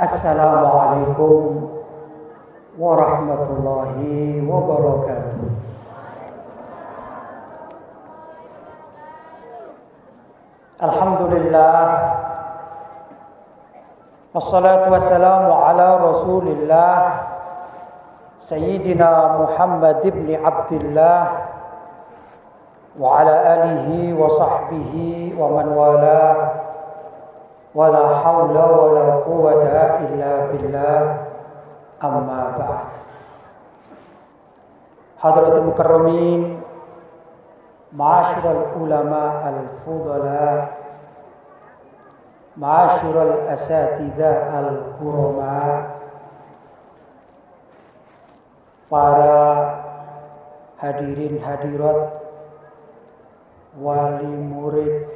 Assalamualaikum warahmatullahi wabarakatuh. Alhamdulillah Wassalatu wassalamu ala rasulillah Sayyidina Muhammad ibn Abdullah Wa ala alihi wa sahbihi wa man walah ولا حول ولا قوة إلا بالله. أما بعد. حضرة المكرمين معاشر العلماء الفضلاء معاشر الأساتذة الكرماء para hadirin hadirat wali murid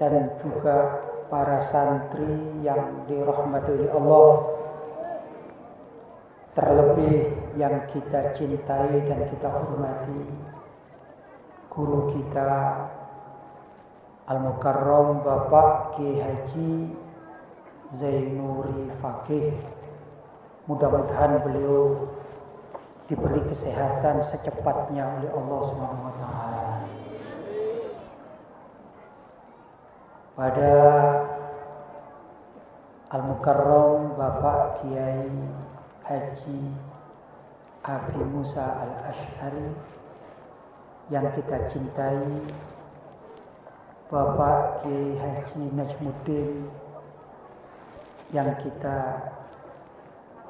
dan juga para santri yang dirahmati oleh Allah. Terlebih yang kita cintai dan kita hormati guru kita Al-Mukarram Bapak Ki Haji Zainuri Fakih mudah-mudahan beliau diberi kesehatan secepatnya oleh Allah Subhanahu wa taala pada Al-Mukarram Bapak Kiai Haji Abi Musa Al-Ash'ari yang kita cintai Bapak Kiai Haji Najmuddin yang kita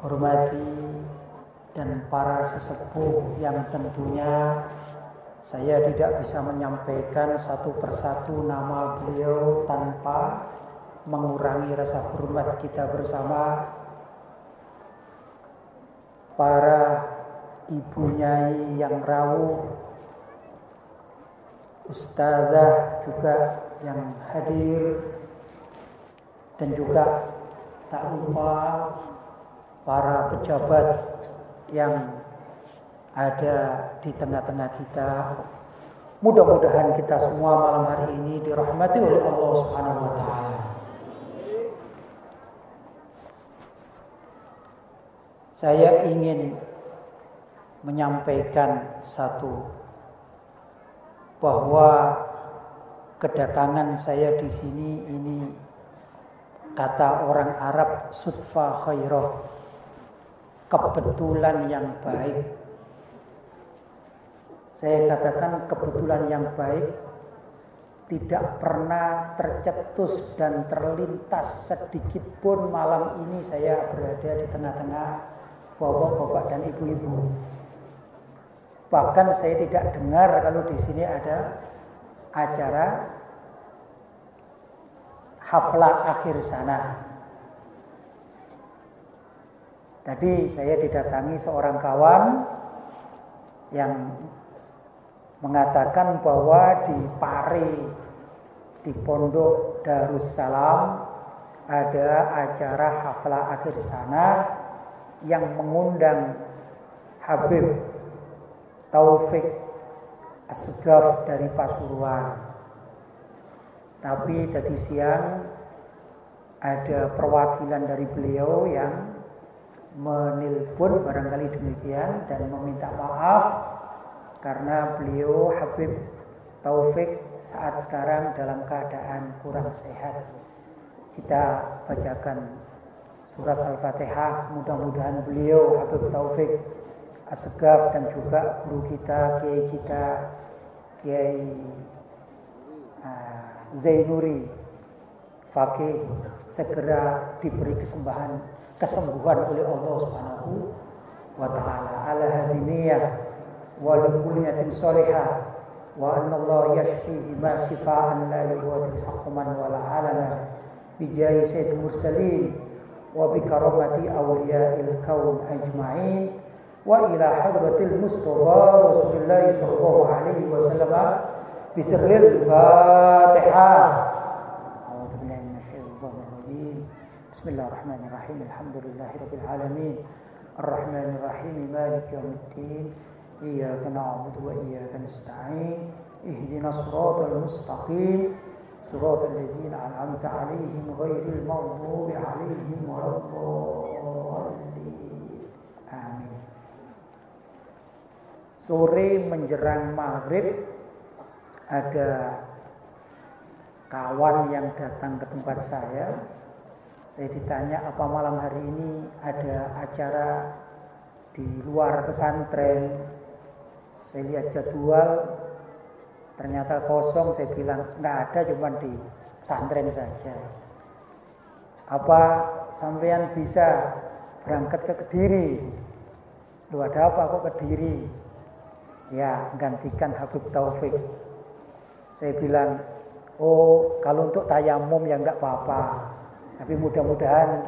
hormati dan para sesepuh yang tentunya saya tidak bisa menyampaikan satu persatu nama beliau tanpa mengurangi rasa hormat kita bersama. Para ibu nyai yang rawuh ustazah juga yang hadir dan juga tak lupa para pejabat yang ada di tengah-tengah kita. Mudah-mudahan kita semua malam hari ini dirahmati oleh Allah Subhanahu wa taala. Saya ingin menyampaikan satu bahwa kedatangan saya di sini ini kata orang Arab sudfa khairah kebetulan yang baik saya katakan kebetulan yang baik tidak pernah tercetus dan terlintas sedikit pun malam ini saya berada di tengah-tengah bapak-bapak dan ibu-ibu. Bahkan saya tidak dengar kalau di sini ada acara hafla akhir sana. Tadi saya didatangi seorang kawan yang mengatakan bahwa di Pare di Pondok Darussalam ada acara hafla akhir sana yang mengundang Habib Taufik Asgaf dari Pasuruan. Tapi tadi siang ada perwakilan dari beliau yang menelpon barangkali demikian dan meminta maaf karena beliau Habib Taufik saat sekarang dalam keadaan kurang sehat. Kita bacakan surat Al-Fatihah, mudah-mudahan beliau Habib Taufik Asgaf dan juga guru kita, kiai kita, kiai uh, Zainuri Fakih segera diberi kesembahan kesembuhan oleh Allah Subhanahu wa taala. Ala hadiniyah ولكل نية صالحة وأن الله يشفيه ما شفاء لا يغادر سقما ولا علما بجاه سيد المرسلين وبكرامة أولياء الكون أجمعين. وإلى حضرة المصطفى رسول الله صلى الله عليه وسلم بسر الفاتحة. أعوذ بالله من الشيطان الرجيم. بسم الله الرحمن الرحيم. الحمد لله رب العالمين. الرحمن الرحيم. مالك يوم الدين. إياك نعبد وإياك نستعين اهدنا الصراط المستقيم صراط الذين أنعمت عليهم غير المغضوب عليهم ولا الضالين آمين Sore menjelang maghrib ada kawan yang datang ke tempat saya. Saya ditanya apa malam hari ini ada acara di luar pesantren. Saya lihat jadwal ternyata kosong. Saya bilang nggak ada cuma di pesantren saja. Apa sampean bisa berangkat ke Kediri? Lu ada apa kok Kediri? Ya gantikan Habib Taufik. Saya bilang oh kalau untuk tayamum ya nggak apa-apa. Tapi mudah-mudahan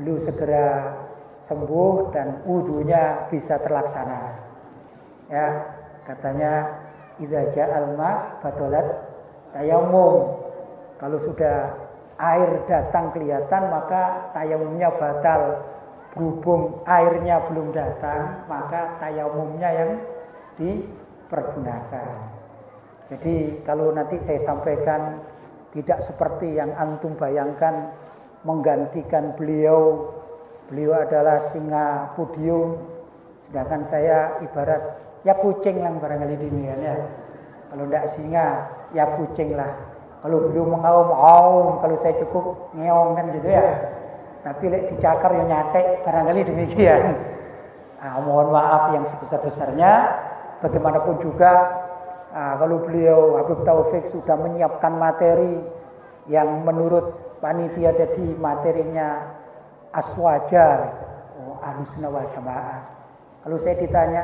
beliau segera sembuh dan wudhunya bisa terlaksana. Ya katanya idza ja'al ma batolat tayamum. Kalau sudah air datang kelihatan maka tayamumnya batal. Berhubung airnya belum datang, maka tayamumnya yang dipergunakan. Jadi kalau nanti saya sampaikan tidak seperti yang antum bayangkan menggantikan beliau. Beliau adalah singa podium, sedangkan saya ibarat ya kucing lah barangkali demikian ya. Kalau tidak singa, ya kucing lah. Kalau beliau mengaum, aum. Kalau saya cukup ngeong kan gitu ya. Tapi lek dicakar ya nyatek, barangkali demikian. Nah, mohon maaf yang sebesar-besarnya. Bagaimanapun juga, nah, kalau beliau Habib Taufik sudah menyiapkan materi yang menurut panitia jadi materinya aswaja, oh, alusna wal jamaah. Kalau saya ditanya,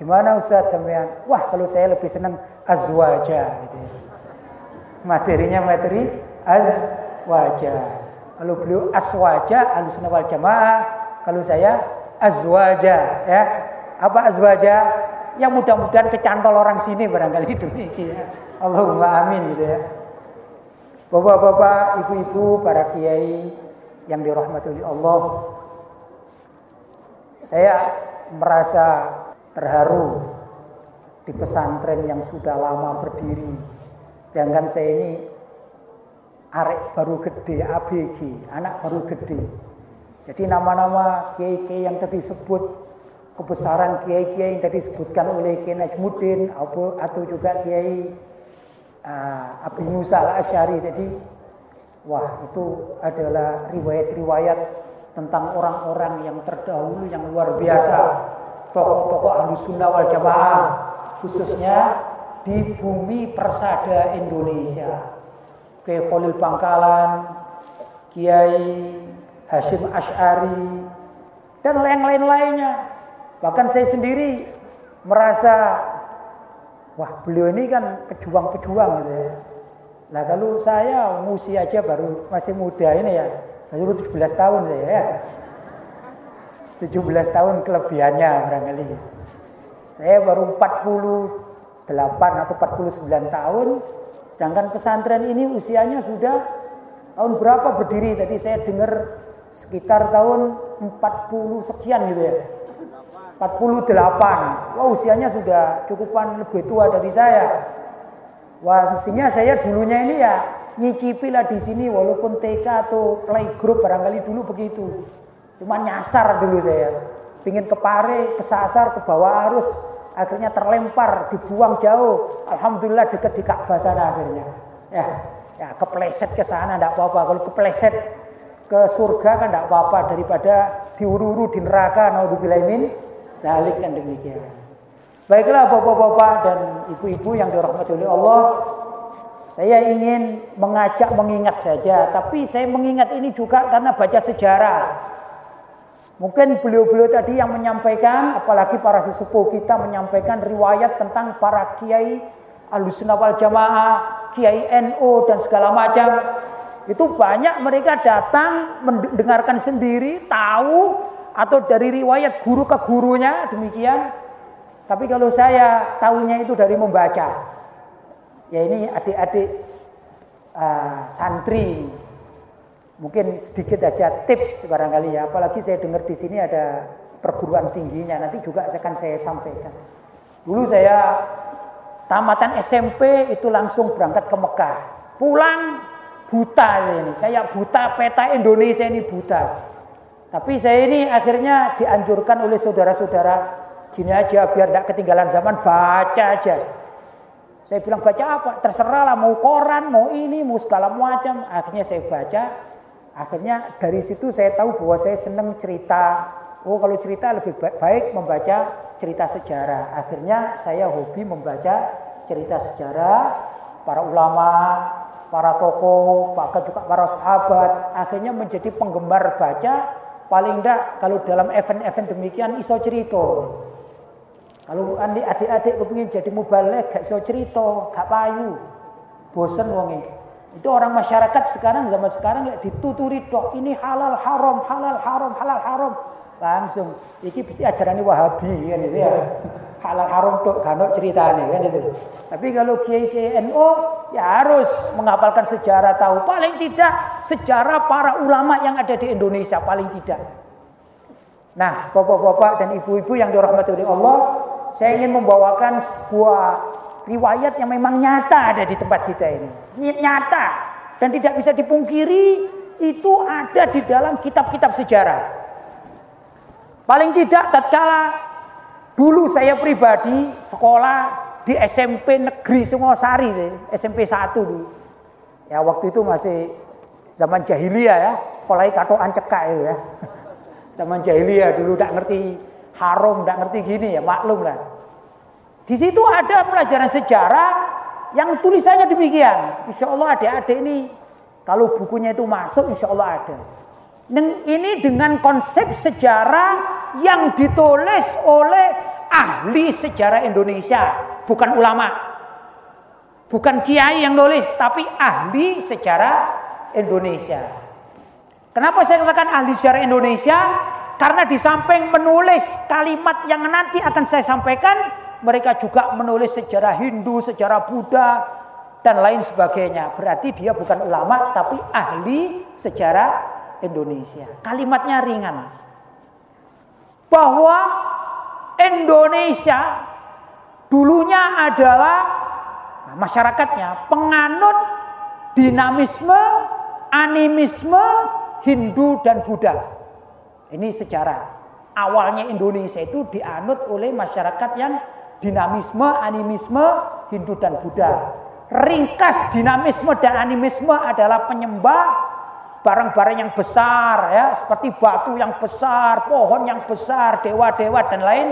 Gimana Ustaz sampean? Wah, kalau saya lebih senang azwaja gitu. Materinya materi azwaja. Kalau beliau aswaja alusna wal jamaah, kalau saya azwaja ya. Apa azwaja? Yang mudah-mudahan kecantol orang sini barangkali demikian. Allahumma amin gitu ya. Bapak-bapak, ibu-ibu, para kiai yang dirahmati Allah. Saya merasa terharu di pesantren yang sudah lama berdiri. Sedangkan saya ini arek baru gede, ABG, anak baru gede. Jadi nama-nama kiai-kiai yang tadi sebut kebesaran kiai-kiai yang tadi disebutkan oleh Kiai Najmuddin atau juga Kiai uh, Abi Musa al-Asyari tadi wah itu adalah riwayat-riwayat tentang orang-orang yang terdahulu yang luar biasa tokoh-tokoh ahli sunnah wal jamaah khususnya di bumi persada Indonesia. Kiai Khalil Bangkalan Kiai Hashim Ash'ari dan lain-lain lainnya. Bahkan saya sendiri merasa wah beliau ini kan pejuang-pejuang gitu ya. Nah kalau saya usia aja baru masih muda ini ya. Baru 17 tahun saya ya 17 tahun kelebihannya barangkali. Saya baru 48 atau 49 tahun, sedangkan pesantren ini usianya sudah tahun berapa berdiri? Tadi saya dengar sekitar tahun 40 sekian gitu ya. 48. Wah, usianya sudah cukupan lebih tua dari saya. Wah, mestinya saya dulunya ini ya nyicipi lah di sini walaupun TK atau playgroup barangkali dulu begitu. Cuma nyasar dulu saya. Pingin ke pare, kesasar, ke bawah arus. Akhirnya terlempar, dibuang jauh. Alhamdulillah dekat di Ka'bah sana akhirnya. Ya, ya kepleset ke sana enggak apa-apa. Kalau kepleset ke surga kan enggak apa-apa daripada diuru-uru di neraka. Naudzubillah min dalik kan demikian. Baiklah bapak-bapak dan ibu-ibu yang dirahmati oleh Allah, saya ingin mengajak mengingat saja, tapi saya mengingat ini juga karena baca sejarah. Mungkin beliau-beliau tadi yang menyampaikan, apalagi para sesepuh kita menyampaikan riwayat tentang para kiai alusunnah wal jamaah, kiai NU dan segala macam. Itu banyak mereka datang mendengarkan sendiri, tahu atau dari riwayat guru ke gurunya demikian. Tapi kalau saya tahunya itu dari membaca. Ya ini adik-adik uh, santri Mungkin sedikit aja tips barangkali ya. Apalagi saya dengar di sini ada perguruan tingginya. Nanti juga akan saya sampaikan. Dulu saya tamatan SMP itu langsung berangkat ke Mekah. pulang buta ini, kayak buta peta Indonesia ini buta. Tapi saya ini akhirnya dianjurkan oleh saudara-saudara gini aja biar tidak ketinggalan zaman baca aja. Saya bilang baca apa? Terserah lah mau koran, mau ini, mau segala macam. Akhirnya saya baca. Akhirnya dari situ saya tahu bahwa saya senang cerita. Oh kalau cerita lebih baik membaca cerita sejarah. Akhirnya saya hobi membaca cerita sejarah para ulama, para tokoh, bahkan juga para sahabat. Akhirnya menjadi penggemar baca. Paling tidak kalau dalam event-event demikian iso cerita. Kalau adik-adik kepingin jadi mubalik, gak iso cerita, gak payu. Bosen wonge. Itu orang masyarakat sekarang zaman sekarang ya dituturi dok ini halal haram, halal haram, halal haram. Langsung, iki pasti ajaran Wahabi kan itu ya. Halal haram dok cerita ceritanya kan itu. Tapi kalau kiai kiai NU ya harus menghafalkan sejarah tahu paling tidak sejarah para ulama yang ada di Indonesia paling tidak. Nah, bapak-bapak dan ibu-ibu yang dirahmati oleh Allah, saya ingin membawakan sebuah riwayat yang memang nyata ada di tempat kita ini. Nyata dan tidak bisa dipungkiri itu ada di dalam kitab-kitab sejarah. Paling tidak tatkala dulu saya pribadi sekolah di SMP Negeri Sungosari, SMP 1 dulu. Ya waktu itu masih zaman jahiliyah ya, sekolahnya katoan cekak ya. Zaman jahiliyah dulu tidak ngerti haram, tidak ngerti gini ya, maklum lah. Di situ ada pelajaran sejarah yang tulisannya demikian. Insya Allah adik-adik ini kalau bukunya itu masuk, insya Allah ada. Ini dengan konsep sejarah yang ditulis oleh ahli sejarah Indonesia, bukan ulama. Bukan kiai yang nulis, tapi ahli sejarah Indonesia. Kenapa saya katakan ahli sejarah Indonesia? Karena di samping menulis kalimat yang nanti akan saya sampaikan, mereka juga menulis sejarah Hindu, sejarah Buddha, dan lain sebagainya. Berarti dia bukan ulama, tapi ahli sejarah Indonesia. Kalimatnya ringan. Bahwa Indonesia dulunya adalah masyarakatnya penganut dinamisme, animisme, Hindu dan Buddha. Ini sejarah. Awalnya Indonesia itu dianut oleh masyarakat yang dinamisme, animisme, Hindu dan Buddha. Ringkas dinamisme dan animisme adalah penyembah barang-barang yang besar ya, seperti batu yang besar, pohon yang besar, dewa-dewa dan lain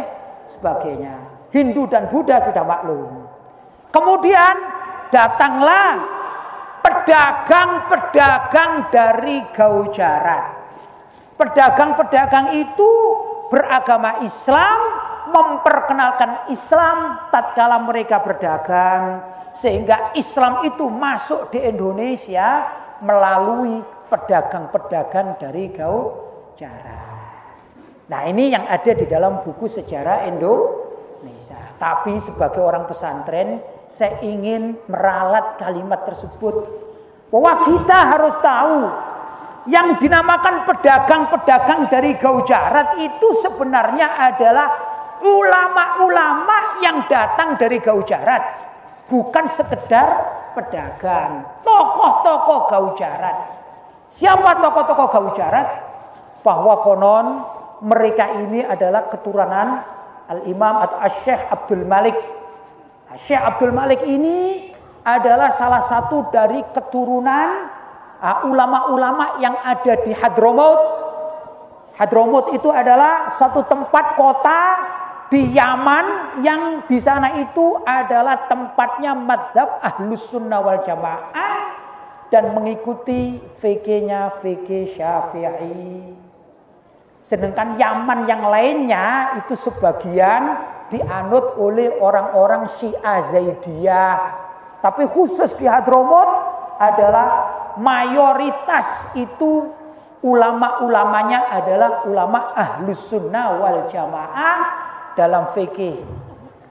sebagainya. Hindu dan Buddha sudah maklum. Kemudian datanglah pedagang-pedagang dari Gaujarat. Pedagang-pedagang itu beragama Islam, memperkenalkan Islam tatkala mereka berdagang sehingga Islam itu masuk di Indonesia melalui pedagang-pedagang dari Gaujarat. Nah, ini yang ada di dalam buku sejarah Indonesia. Tapi sebagai orang pesantren, saya ingin meralat kalimat tersebut bahwa kita harus tahu yang dinamakan pedagang-pedagang dari Gaujarat itu sebenarnya adalah ulama-ulama yang datang dari Gaujarat. Bukan sekedar pedagang, tokoh-tokoh Gaujarat. Siapa tokoh-tokoh Gaujarat? Bahwa konon mereka ini adalah keturunan Al-Imam atau Syekh Abdul Malik. Syekh Abdul Malik ini adalah salah satu dari keturunan Ah, ulama-ulama yang ada di Hadramaut. Hadramaut itu adalah satu tempat kota di Yaman yang di sana itu adalah tempatnya madhab ahlus sunnah wal jamaah dan mengikuti fikihnya fikih syafi'i. Sedangkan Yaman yang lainnya itu sebagian dianut oleh orang-orang Syiah Zaidiyah. Tapi khusus di Hadramaut adalah mayoritas itu ulama-ulamanya adalah ulama ahlus sunnah wal jamaah dalam fikih.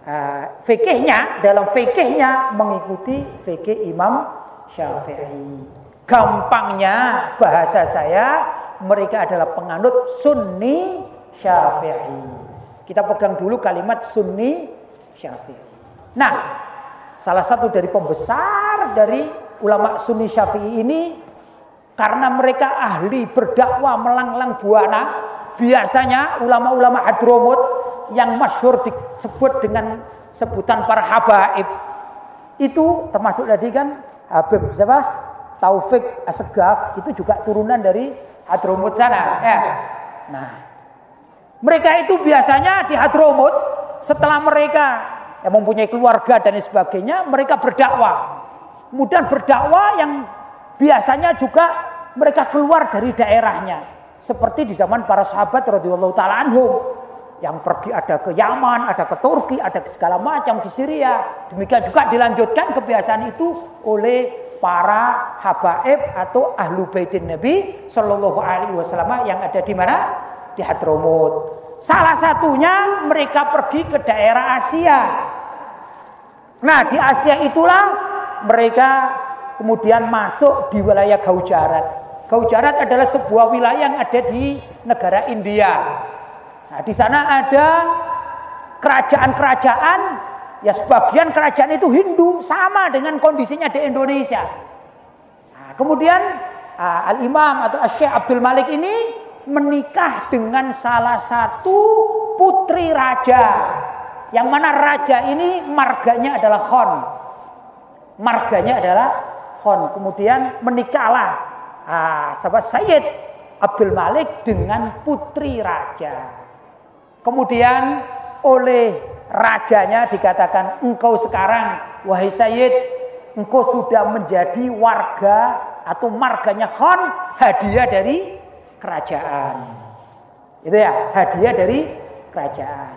Uh, fikihnya dalam fikihnya mengikuti fikih Imam Syafi'i. Gampangnya bahasa saya mereka adalah penganut Sunni Syafi'i. Kita pegang dulu kalimat Sunni Syafi'i. Nah, salah satu dari pembesar dari ulama Sunni Syafi'i ini karena mereka ahli berdakwah melanglang buana, biasanya ulama-ulama Hadromut yang masyhur disebut dengan sebutan para habaib itu termasuk tadi kan Habib siapa? Taufik Asegaf itu juga turunan dari Hadromut sana ya. Nah, mereka itu biasanya di Hadromut setelah mereka yang mempunyai keluarga dan sebagainya, mereka berdakwah. Kemudian berdakwah yang biasanya juga mereka keluar dari daerahnya. Seperti di zaman para sahabat radhiyallahu taala anhum yang pergi ada ke Yaman, ada ke Turki, ada ke segala macam ke Syria. Demikian juga dilanjutkan kebiasaan itu oleh para habaib atau ahlu baitin Nabi Shallallahu Alaihi Wasallam yang ada di mana di Hadramut. Salah satunya mereka pergi ke daerah Asia. Nah di Asia itulah mereka kemudian masuk di wilayah Gaujarat. Gaujarat adalah sebuah wilayah yang ada di negara India. Nah, di sana ada kerajaan-kerajaan ya sebagian kerajaan itu Hindu sama dengan kondisinya di Indonesia. Nah, kemudian uh, Al Imam atau Syekh Abdul Malik ini menikah dengan salah satu putri raja. Yang mana raja ini marganya adalah Khon. Marganya adalah Khon. Kemudian menikahlah uh, sahabat Sayyid Abdul Malik dengan putri raja. Kemudian oleh rajanya dikatakan engkau sekarang wahai Sayyid engkau sudah menjadi warga atau marganya Khan hadiah dari kerajaan. Itu ya, hadiah dari kerajaan.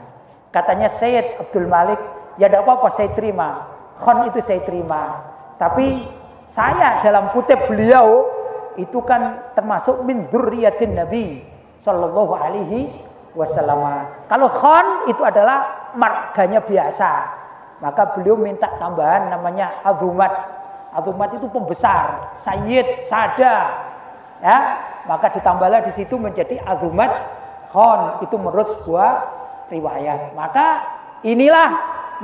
Katanya Sayyid Abdul Malik, ya tidak apa-apa saya terima. Khan itu saya terima. Tapi saya dalam kutip beliau itu kan termasuk min dzurriyyatin Nabi sallallahu alaihi wasallam. Kalau khan itu adalah marganya biasa. Maka beliau minta tambahan namanya azumat. Azumat itu pembesar, sayyid, sada. Ya, maka ditambahlah di situ menjadi azumat khan itu menurut sebuah riwayat. Maka inilah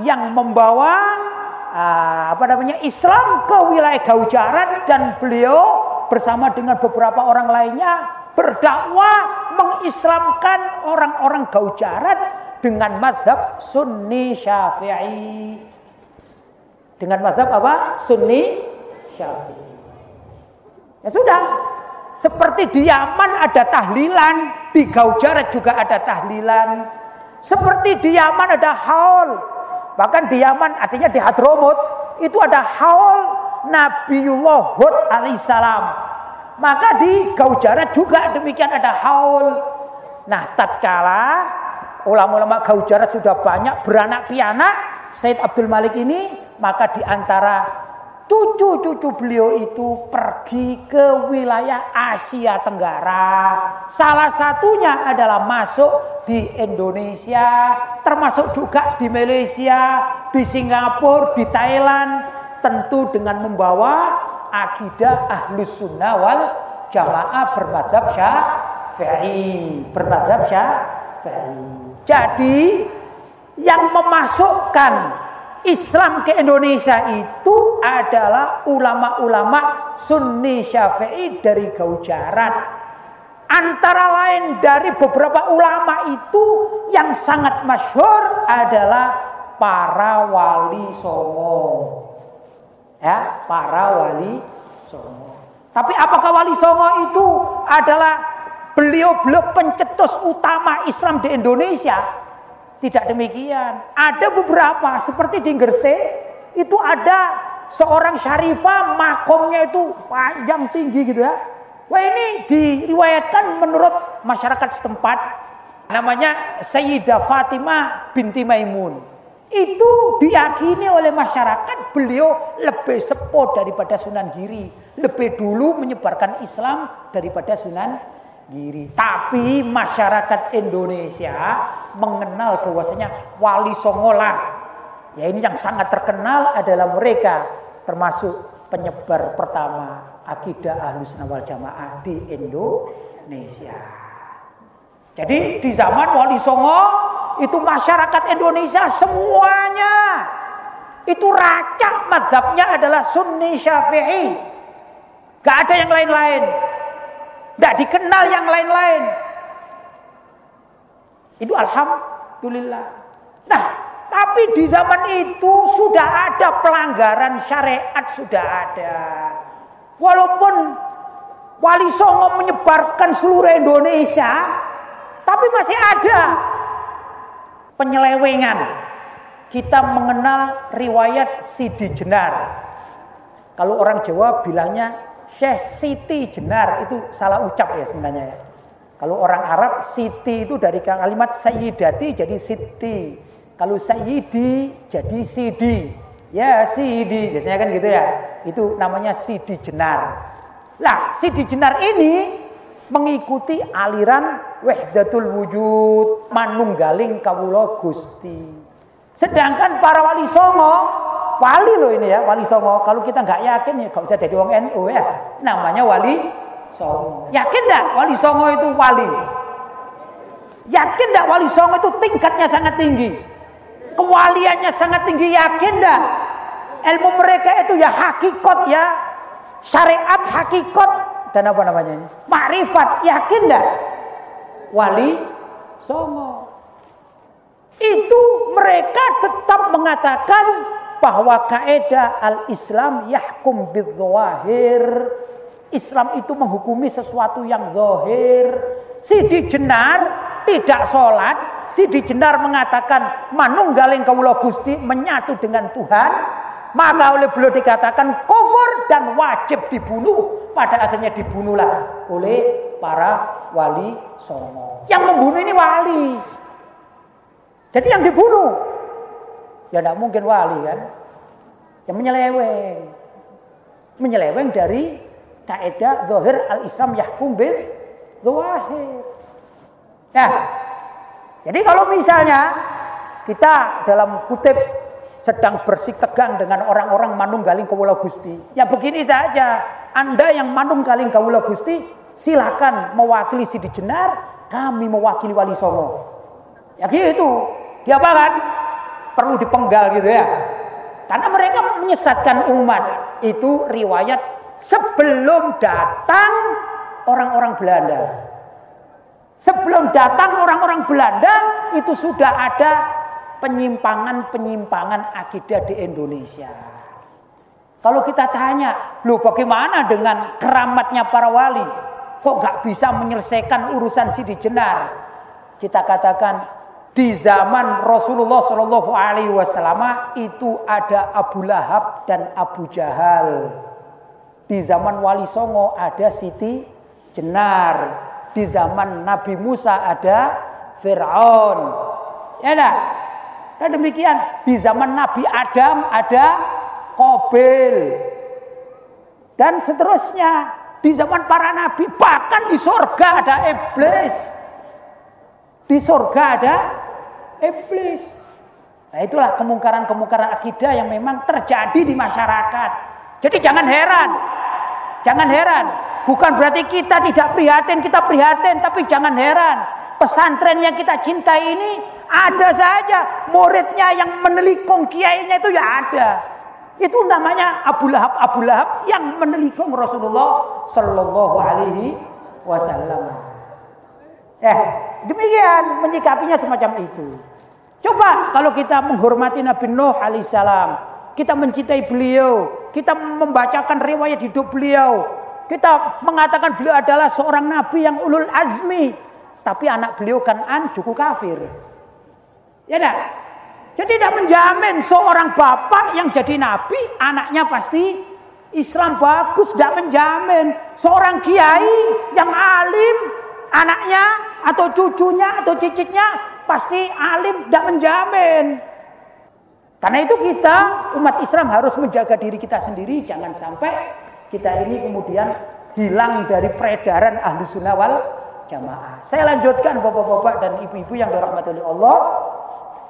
yang membawa uh, apa namanya Islam ke wilayah Gaujaran dan beliau bersama dengan beberapa orang lainnya berdakwah mengislamkan orang-orang Gaujarat dengan madhab Sunni Syafi'i. Dengan madhab apa? Sunni Syafi'i. Ya sudah. Seperti di Yaman ada tahlilan, di Gaujarat juga ada tahlilan. Seperti di Yaman ada haul. Bahkan di Yaman artinya di Hadromut itu ada haul Nabiullah Hud alaihissalam maka di Gaujarat juga demikian ada haul. Nah, tatkala ulama-ulama Gaujarat sudah banyak beranak pianak, Said Abdul Malik ini, maka di antara cucu-cucu beliau itu pergi ke wilayah Asia Tenggara. Salah satunya adalah masuk di Indonesia, termasuk juga di Malaysia, di Singapura, di Thailand, tentu dengan membawa akidah ahlus sunnah wal jamaah bermadhab syafi'i. Bermadhab syafi'i. Jadi yang memasukkan Islam ke Indonesia itu adalah ulama-ulama sunni syafi'i dari Gaujarat Antara lain dari beberapa ulama itu yang sangat masyhur adalah para wali songo ya para wali songo. Tapi apakah wali songo itu adalah beliau-beliau pencetus utama Islam di Indonesia? Tidak demikian. Ada beberapa seperti di Gresik itu ada seorang syarifah makomnya itu panjang tinggi gitu ya. Wah ini diriwayatkan menurut masyarakat setempat namanya Sayyidah Fatimah binti Maimun. Itu diyakini oleh masyarakat beliau lebih sepuh daripada Sunan Giri. Lebih dulu menyebarkan Islam daripada Sunan Giri. Tapi masyarakat Indonesia mengenal bahwasanya Wali Songola. Ya ini yang sangat terkenal adalah mereka termasuk penyebar pertama akidah ahlus wal jamaah di Indonesia. Jadi di zaman Wali Songo itu masyarakat Indonesia semuanya Itu racak madhabnya adalah sunni syafi'i. Gak ada yang lain-lain. Gak dikenal yang lain-lain. Itu alhamdulillah. Nah, tapi di zaman itu sudah ada pelanggaran syariat sudah ada. Walaupun Wali Songo menyebarkan seluruh Indonesia, tapi masih ada penyelewengan. Kita mengenal riwayat Sidi Jenar. Kalau orang Jawa bilangnya Syekh Siti Jenar itu salah ucap ya sebenarnya ya. Kalau orang Arab Siti itu dari kalimat Sayyidati jadi Siti. Kalau Sayyidi jadi Sidi. Ya Sidi biasanya kan gitu ya. Itu namanya Sidi Jenar. Lah, Sidi Jenar ini mengikuti aliran Wahdatul Wujud, Manunggaling Kawula Gusti. Sedangkan para wali songo, wali loh ini ya, wali songo. Kalau kita nggak yakin ya gak usah jadi wong NU ya. Namanya wali songo. Yakin enggak wali songo itu wali? Yakin enggak wali songo itu tingkatnya sangat tinggi? Kewaliannya sangat tinggi, yakin enggak? Ilmu mereka itu ya hakikat ya, syariat hakikat dan apa namanya ini? Makrifat, yakin enggak? Wali songo. Itu mereka tetap mengatakan bahwa kaidah al-Islam yahkum bidzawahir. Islam itu menghukumi sesuatu yang zahir. Sidi Jenar tidak sholat. Sidi Jenar mengatakan manunggaling kawula Gusti menyatu dengan Tuhan maka oleh beliau dikatakan kufur dan wajib dibunuh. Pada akhirnya dibunuhlah oleh para wali songo. Yang membunuh ini wali. Jadi yang dibunuh ya tidak mungkin wali kan. Yang menyeleweng. Menyeleweng dari kaidah zahir al-Islam yahkum bil zahir. Nah, jadi kalau misalnya kita dalam kutip sedang bersih tegang dengan orang-orang manunggaling kawula Gusti. Ya begini saja, Anda yang manunggaling kawula Gusti, silakan mewakili Sidi Jenar, kami mewakili Wali Songo. Ya gitu, dia apa kan? Perlu dipenggal gitu ya. Karena mereka menyesatkan umat. Itu riwayat sebelum datang orang-orang Belanda. Sebelum datang orang-orang Belanda itu sudah ada penyimpangan-penyimpangan akidah di Indonesia. Kalau kita tanya, loh bagaimana dengan keramatnya para wali? Kok gak bisa menyelesaikan urusan Sidi Jenar? Kita katakan di zaman Rasulullah Shallallahu Alaihi Wasallam itu ada Abu Lahab dan Abu Jahal. Di zaman Wali Songo ada Siti Jenar. Di zaman Nabi Musa ada Fir'aun. Ya nah, dan demikian di zaman Nabi Adam ada Kobil. Dan seterusnya di zaman para nabi bahkan di sorga ada iblis. Di sorga ada iblis. Nah itulah kemungkaran-kemungkaran akidah yang memang terjadi di masyarakat. Jadi jangan heran. Jangan heran. Bukan berarti kita tidak prihatin, kita prihatin. Tapi jangan heran. Pesantren yang kita cintai ini ada saja muridnya yang menelikung kiainya itu ya ada. Itu namanya Abu Lahab Abu Lahab yang menelikung Rasulullah Shallallahu Alaihi Wasallam. Eh, demikian menyikapinya semacam itu. Coba kalau kita menghormati Nabi Nuh alaihissalam, kita mencintai beliau, kita membacakan riwayat hidup beliau, kita mengatakan beliau adalah seorang nabi yang ulul azmi, tapi anak beliau kan an cukup kafir. Ya enggak? Jadi tidak menjamin seorang bapak yang jadi nabi, anaknya pasti Islam bagus, tidak menjamin. Seorang kiai yang alim, anaknya atau cucunya atau cicitnya pasti alim, tidak menjamin. Karena itu kita umat Islam harus menjaga diri kita sendiri, jangan sampai kita ini kemudian hilang dari peredaran ahlu sunnah wal jamaah. Saya lanjutkan bapak-bapak dan ibu-ibu yang dirahmati oleh Allah.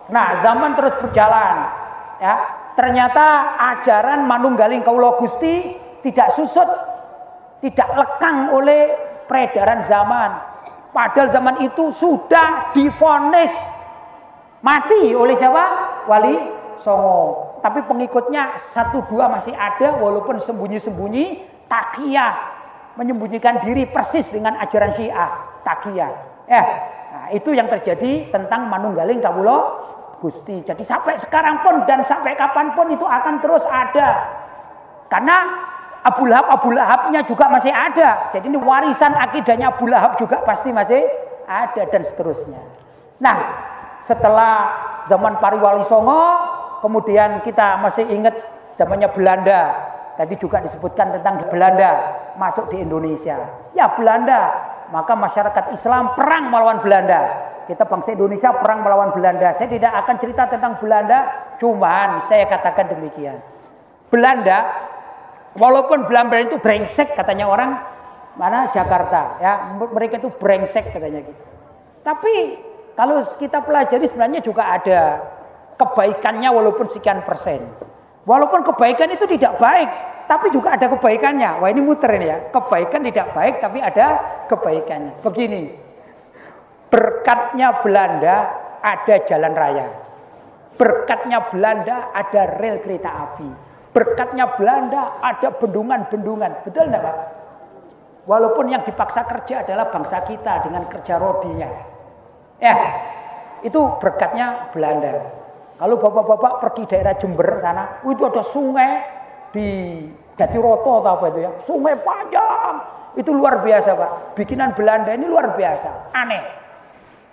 Nah, zaman terus berjalan. Ya, ternyata ajaran manunggaling kaulo Gusti tidak susut, tidak lekang oleh peredaran zaman. Padahal zaman itu sudah difonis mati oleh siapa? Wali Songo. Tapi pengikutnya satu dua masih ada walaupun sembunyi-sembunyi takiyah menyembunyikan diri persis dengan ajaran Syiah takiyah. Ya nah, itu yang terjadi tentang manunggaling kawulo Gusti. Jadi sampai sekarang pun dan sampai kapan pun itu akan terus ada. Karena Abu Lahab Abu Lahabnya juga masih ada. Jadi ini warisan akidahnya Abu Lahab juga pasti masih ada dan seterusnya. Nah setelah zaman Pariwali Songo kemudian kita masih ingat zamannya Belanda. Tadi juga disebutkan tentang Belanda masuk di Indonesia. Ya Belanda, maka masyarakat Islam perang melawan Belanda. Kita bangsa Indonesia perang melawan Belanda. Saya tidak akan cerita tentang Belanda, cuman saya katakan demikian. Belanda, walaupun Belanda itu brengsek katanya orang mana Jakarta, ya mereka itu brengsek katanya gitu. Tapi kalau kita pelajari sebenarnya juga ada kebaikannya walaupun sekian persen. Walaupun kebaikan itu tidak baik, tapi juga ada kebaikannya. Wah ini muter ini ya. Kebaikan tidak baik, tapi ada kebaikannya. Begini, berkatnya Belanda ada jalan raya. Berkatnya Belanda ada rel kereta api. Berkatnya Belanda ada bendungan-bendungan. Betul enggak Pak? Walaupun yang dipaksa kerja adalah bangsa kita dengan kerja rodinya. Ya, itu berkatnya Belanda. Kalau bapak-bapak pergi daerah Jember sana, itu ada sungai di Jatiroto atau apa itu ya. Sungai panjang. Itu luar biasa Pak. Bikinan Belanda ini luar biasa. Aneh.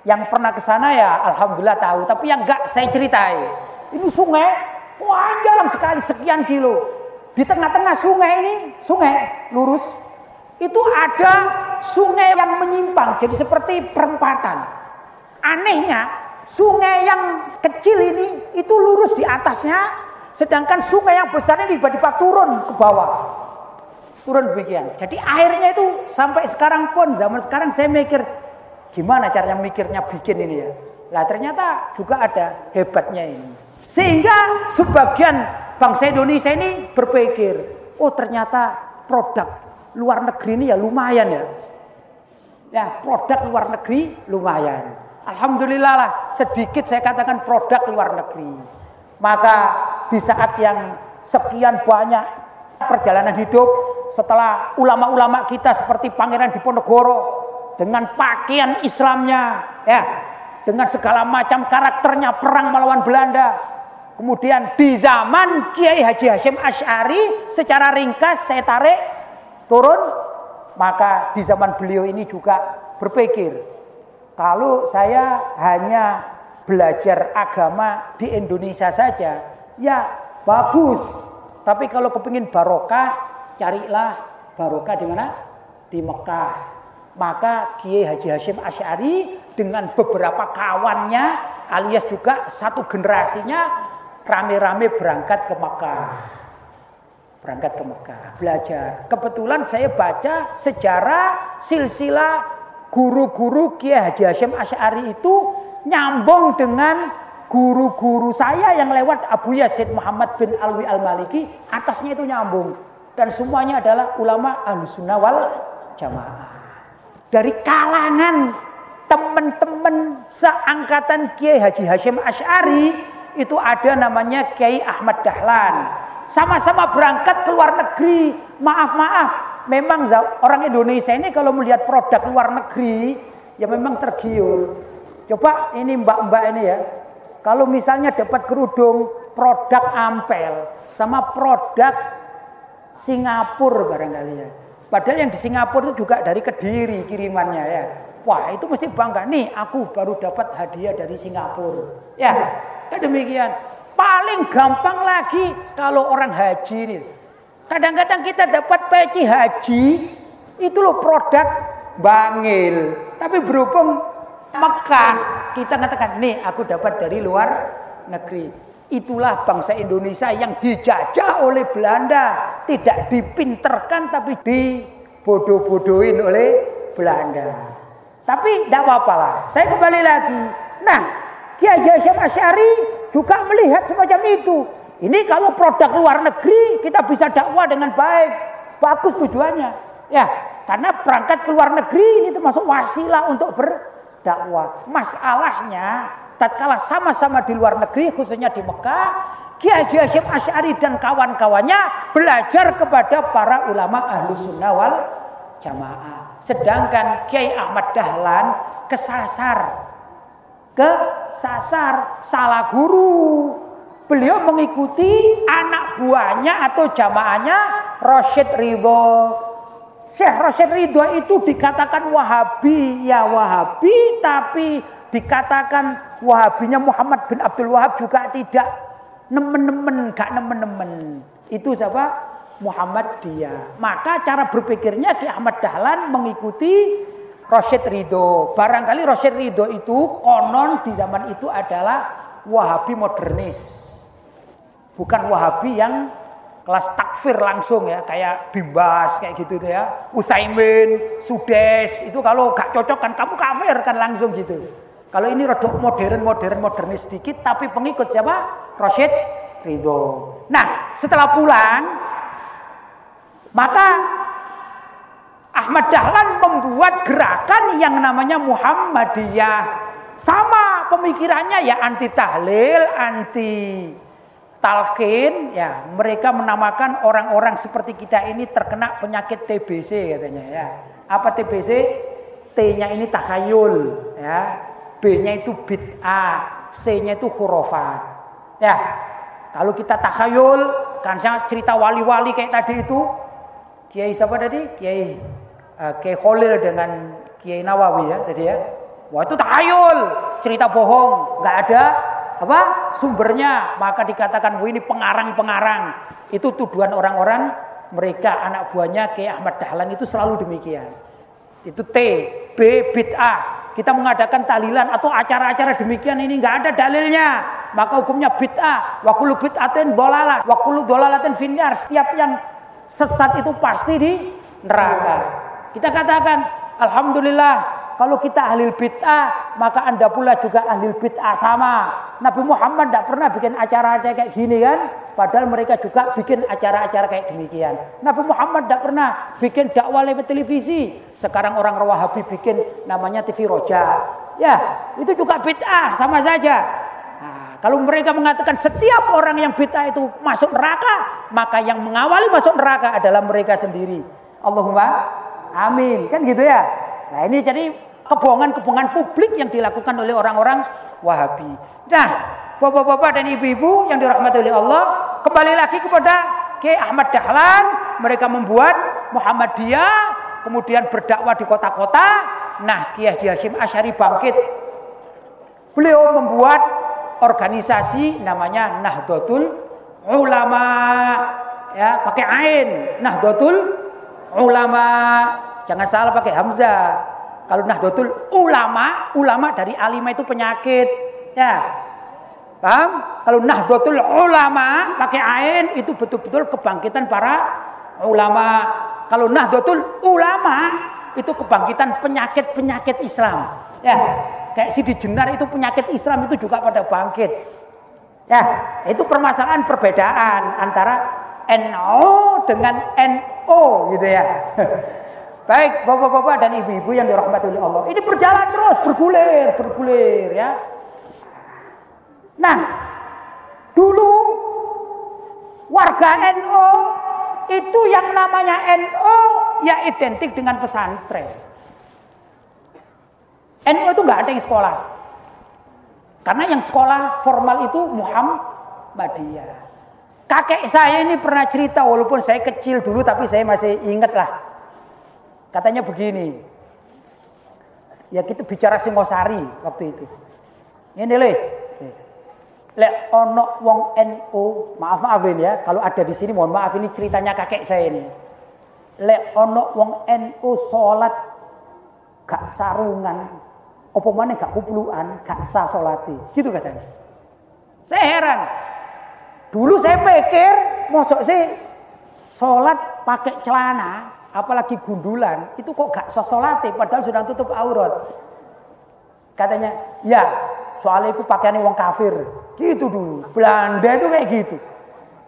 Yang pernah ke sana ya Alhamdulillah tahu. Tapi yang enggak saya ceritai. Ini sungai panjang sekali sekian kilo. Di tengah-tengah sungai ini, sungai lurus. Itu ada sungai yang menyimpang. Jadi seperti perempatan. Anehnya Sungai yang kecil ini itu lurus di atasnya, sedangkan sungai yang besar ini tiba-tiba turun ke bawah. Turun demikian. Jadi airnya itu sampai sekarang pun zaman sekarang saya mikir gimana caranya mikirnya bikin ini ya. Lah ternyata juga ada hebatnya ini. Sehingga sebagian bangsa Indonesia ini berpikir, oh ternyata produk luar negeri ini ya lumayan ya. Ya, produk luar negeri lumayan. Alhamdulillah lah sedikit saya katakan produk luar negeri. Maka di saat yang sekian banyak perjalanan hidup setelah ulama-ulama kita seperti Pangeran Diponegoro dengan pakaian Islamnya ya dengan segala macam karakternya perang melawan Belanda kemudian di zaman Kiai Haji Hashim Ash'ari secara ringkas saya tarik turun maka di zaman beliau ini juga berpikir kalau saya hanya belajar agama di Indonesia saja, ya bagus. Tapi kalau kepingin barokah, carilah barokah di mana? Di Mekah. Maka Kiai Haji Hashim Asy'ari dengan beberapa kawannya alias juga satu generasinya rame-rame berangkat ke Mekah. Berangkat ke Mekah, belajar. Kebetulan saya baca sejarah silsilah guru-guru Kiai Haji Hashim Asy'ari itu nyambung dengan guru-guru saya yang lewat Abu Yazid Muhammad bin Alwi Al-Maliki atasnya itu nyambung dan semuanya adalah ulama Ahlussunnah wal Jamaah. Dari kalangan teman-teman seangkatan Kiai Haji Hashim Asy'ari itu ada namanya Kiai Ahmad Dahlan. Sama-sama berangkat ke luar negeri. Maaf-maaf, memang orang Indonesia ini kalau melihat produk luar negeri ya memang tergiur. Coba ini mbak-mbak ini ya. Kalau misalnya dapat kerudung produk Ampel sama produk Singapura barangkali ya. Padahal yang di Singapura itu juga dari Kediri kirimannya ya. Wah itu mesti bangga. Nih aku baru dapat hadiah dari Singapura. Ya, ya demikian. Paling gampang lagi kalau orang haji ini. Kadang-kadang kita dapat peci haji, itu loh produk bangil. Tapi berhubung Mekah, kita katakan, nih aku dapat dari luar negeri. Itulah bangsa Indonesia yang dijajah oleh Belanda. Tidak dipinterkan tapi dibodoh-bodohin oleh Belanda. Tapi tidak apa-apa lah. Saya kembali lagi. Nah, Kiai Hasyim Asy'ari juga melihat semacam itu. Ini kalau produk luar negeri kita bisa dakwah dengan baik. Bagus tujuannya. Ya, karena berangkat ke luar negeri ini termasuk wasilah untuk berdakwah. Masalahnya tatkala sama-sama di luar negeri khususnya di Mekah, Kiai Haji Hashim Asy'ari dan kawan-kawannya belajar kepada para ulama ahlu sunnah wal jamaah. Sedangkan Kiai Ahmad Dahlan kesasar. Kesasar, salah guru. Beliau mengikuti anak buahnya atau jamaahnya Rashid Ridho. Syekh Rashid Ridho itu dikatakan Wahabi, ya Wahabi, tapi dikatakan Wahabinya Muhammad bin Abdul Wahab juga tidak nemen-nemen, gak nemen-nemen. Itu siapa? Muhammad dia. Maka cara berpikirnya Ki Ahmad Dahlan mengikuti Rosyid Ridho. Barangkali Rosyid Ridho itu konon di zaman itu adalah Wahabi modernis. Bukan Wahabi yang kelas takfir langsung ya kayak bimbas kayak gitu tuh ya. Utsaimin Sudes itu kalau gak cocok kan kamu kafir kan langsung gitu. Kalau ini rodok modern modern modernis sedikit tapi pengikut siapa? Rosyid Ridho. Nah setelah pulang maka Ahmad Dahlan membuat gerakan yang namanya Muhammadiyah. Sama pemikirannya ya anti tahlil, anti talqin, ya. Mereka menamakan orang-orang seperti kita ini terkena penyakit TBC katanya ya. Apa TBC? T-nya ini takhayul, ya. B-nya itu bid'ah, C-nya itu khurafat. Ya. Kalau kita takhayul, kan cerita wali-wali kayak tadi itu, Kiai siapa tadi? Kiai uh, Kiai Khalil dengan Kiai Nawawi ya tadi ya. Wah itu tahayul, cerita bohong, nggak ada apa sumbernya, maka dikatakan wah ini pengarang-pengarang. Itu tuduhan orang-orang mereka anak buahnya Kiai Ahmad Dahlan itu selalu demikian. Itu T, B, bid'ah. Kita mengadakan talilan atau acara-acara demikian ini nggak ada dalilnya. Maka hukumnya bid'ah. Wakulu bid'atin bolalah. Wakulu dolalatin finyar. Setiap yang sesat itu pasti di neraka. Kita katakan, Alhamdulillah, kalau kita ahli bid'ah, maka anda pula juga ahli bid'ah sama. Nabi Muhammad tidak pernah bikin acara-acara kayak gini kan? Padahal mereka juga bikin acara-acara kayak demikian. Nabi Muhammad tidak pernah bikin dakwah lewat televisi. Sekarang orang Wahabi bikin namanya TV Roja. Ya, itu juga bid'ah, sama saja. Kalau mereka mengatakan setiap orang yang bid'ah itu masuk neraka, maka yang mengawali masuk neraka adalah mereka sendiri. Allahumma amin. Kan gitu ya. Nah, ini jadi kebohongan-kebohongan publik yang dilakukan oleh orang-orang Wahabi. Nah, Bapak-bapak dan ibu-ibu yang dirahmati oleh Allah, kembali lagi kepada Kiai Ahmad Dahlan, mereka membuat Muhammadiyah, kemudian berdakwah di kota-kota. Nah, Kiai Hasyim Asyari bangkit. Beliau membuat organisasi namanya Nahdlatul Ulama. Ya pakai ain. Nahdlatul Ulama. Jangan salah pakai hamzah kalau Nahdlatul Ulama ulama dari alima itu penyakit ya paham kalau Nahdlatul Ulama pakai ain itu betul-betul kebangkitan para ulama kalau Nahdlatul Ulama itu kebangkitan penyakit-penyakit Islam ya kayak si Jenar itu penyakit Islam itu juga pada bangkit. Ya, itu permasalahan perbedaan antara NO dengan NO gitu ya. Baik, bapak-bapak dan ibu-ibu yang dirahmati oleh Allah. Ini berjalan terus, bergulir, bergulir ya. Nah, dulu warga NO itu yang namanya NO ya identik dengan pesantren. NU itu nggak ada yang sekolah. Karena yang sekolah formal itu Muhammadiyah. Kakek saya ini pernah cerita walaupun saya kecil dulu tapi saya masih ingat lah. Katanya begini. Ya kita bicara Singosari waktu itu. Ini leh. Lek ono wong NU, maaf maafin ya, kalau ada di sini mohon maaf ini ceritanya kakek saya ini. Lek ono wong NU salat gak sarungan, apa mana gak kupluan, gak sah solati. Gitu katanya. Saya heran. Dulu saya pikir, mosok sih sholat pakai celana, apalagi gundulan, itu kok gak sah solati, padahal sudah tutup aurat. Katanya, ya soalnya itu pakaiannya wong kafir. Gitu dulu. Belanda itu kayak gitu.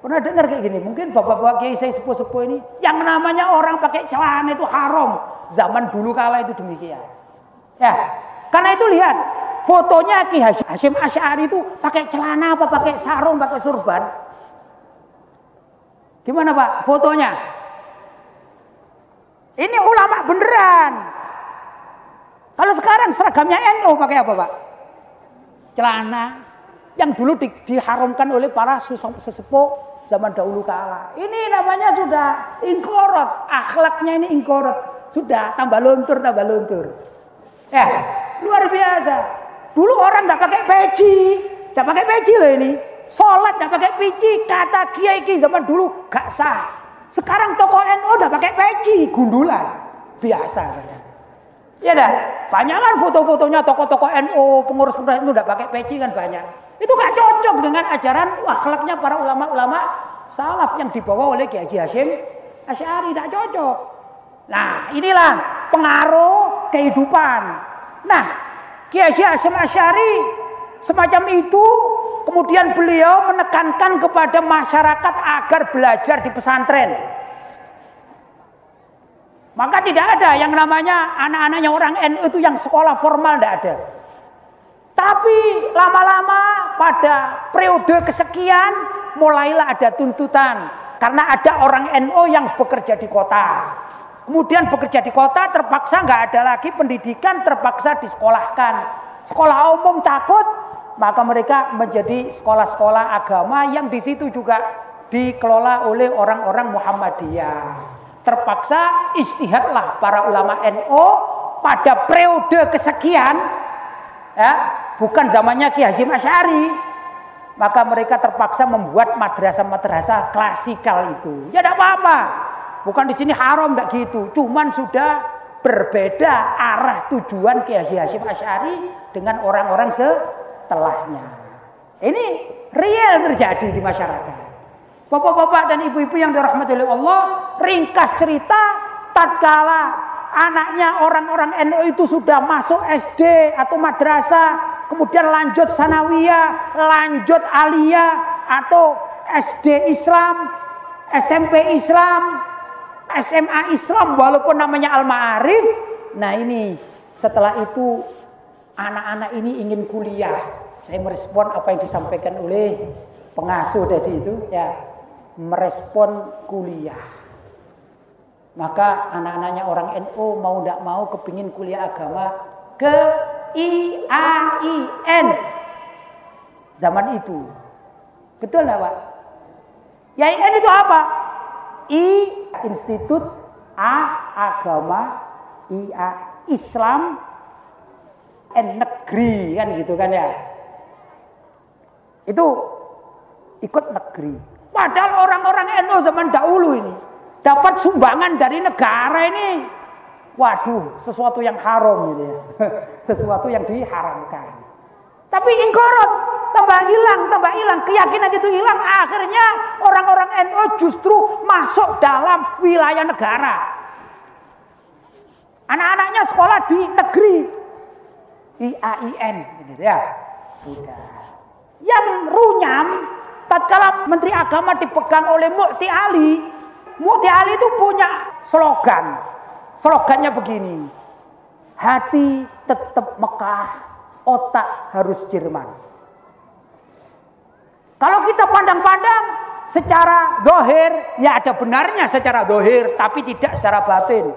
Pernah dengar kayak gini? Mungkin bapak-bapak kiai saya sepuh-sepuh ini, yang namanya orang pakai celana itu haram. Zaman dulu kala itu demikian. Ya, karena itu lihat fotonya Ki Hashim Asy'ari itu pakai celana apa pakai sarung, pakai surban. Gimana Pak fotonya? Ini ulama beneran. Kalau sekarang seragamnya NU pakai apa Pak? Celana yang dulu di, diharamkan oleh para sesepuh zaman dahulu kala. Ini namanya sudah ingkorot, akhlaknya ini ingkorot. Sudah tambah luntur, tambah luntur. Ya, luar biasa. Dulu orang tidak pakai peci, tidak pakai peci loh ini. Sholat tidak pakai peci, kata kiai kiai zaman dulu gak sah. Sekarang toko NU udah pakai peci, gundulan. Biasa. Ya dah, banyak kan foto-fotonya toko-toko NU, pengurus-pengurus itu udah pakai peci kan banyak. Itu gak cocok dengan ajaran akhlaknya para ulama-ulama salaf yang dibawa oleh Kiai Haji Hashim Asy'ari, tidak cocok. Nah, inilah pengaruh kehidupan. Nah, Kiai Haji Hashim Asy'ari semacam itu Kemudian beliau menekankan kepada masyarakat agar belajar di pesantren. Maka tidak ada yang namanya anak-anaknya orang NU itu yang sekolah formal tidak ada. Tapi lama-lama pada periode kesekian mulailah ada tuntutan karena ada orang NU yang bekerja di kota. Kemudian bekerja di kota terpaksa nggak ada lagi pendidikan terpaksa disekolahkan. Sekolah umum takut maka mereka menjadi sekolah-sekolah agama yang di situ juga dikelola oleh orang-orang Muhammadiyah. Terpaksa istihadlah para ulama NU pada periode kesekian ya, bukan zamannya Ki Haji Asy'ari. Maka mereka terpaksa membuat madrasah-madrasah klasikal itu. Ya tidak apa-apa. Bukan di sini haram tidak gitu. Cuman sudah berbeda arah tujuan Ki Haji Hashim Asy'ari dengan orang-orang se setelahnya. Ini real terjadi di masyarakat. Bapak-bapak dan ibu-ibu yang dirahmati oleh Allah, ringkas cerita tatkala anaknya orang-orang NU itu sudah masuk SD atau madrasah, kemudian lanjut sanawiyah, lanjut aliyah atau SD Islam, SMP Islam, SMA Islam walaupun namanya Al-Ma'arif. Nah, ini setelah itu anak-anak ini ingin kuliah. Saya merespon apa yang disampaikan oleh pengasuh tadi itu ya merespon kuliah. Maka anak-anaknya orang NU mau tidak mau kepingin kuliah agama ke IAIN zaman itu. Betul nggak Pak? IAIN itu apa? I Institut A Agama IA Islam N negeri kan gitu kan ya. Itu ikut negeri. Padahal orang-orang NU zaman dahulu ini dapat sumbangan dari negara ini. Waduh, sesuatu yang haram gitu ya. sesuatu yang diharamkan. Tapi ingkorot, tambah hilang, tambah hilang. Keyakinan itu hilang. Akhirnya orang-orang NU justru masuk dalam wilayah negara. Anak-anaknya sekolah di negeri, IAIN gitu ya. Udah. Yang runyam tatkala Menteri Agama dipegang oleh Mukti Ali, Mukti Ali itu punya slogan. Slogannya begini. Hati tetap Mekah, otak harus Jerman. Kalau kita pandang-pandang secara dohir, ya ada benarnya secara dohir, tapi tidak secara batin.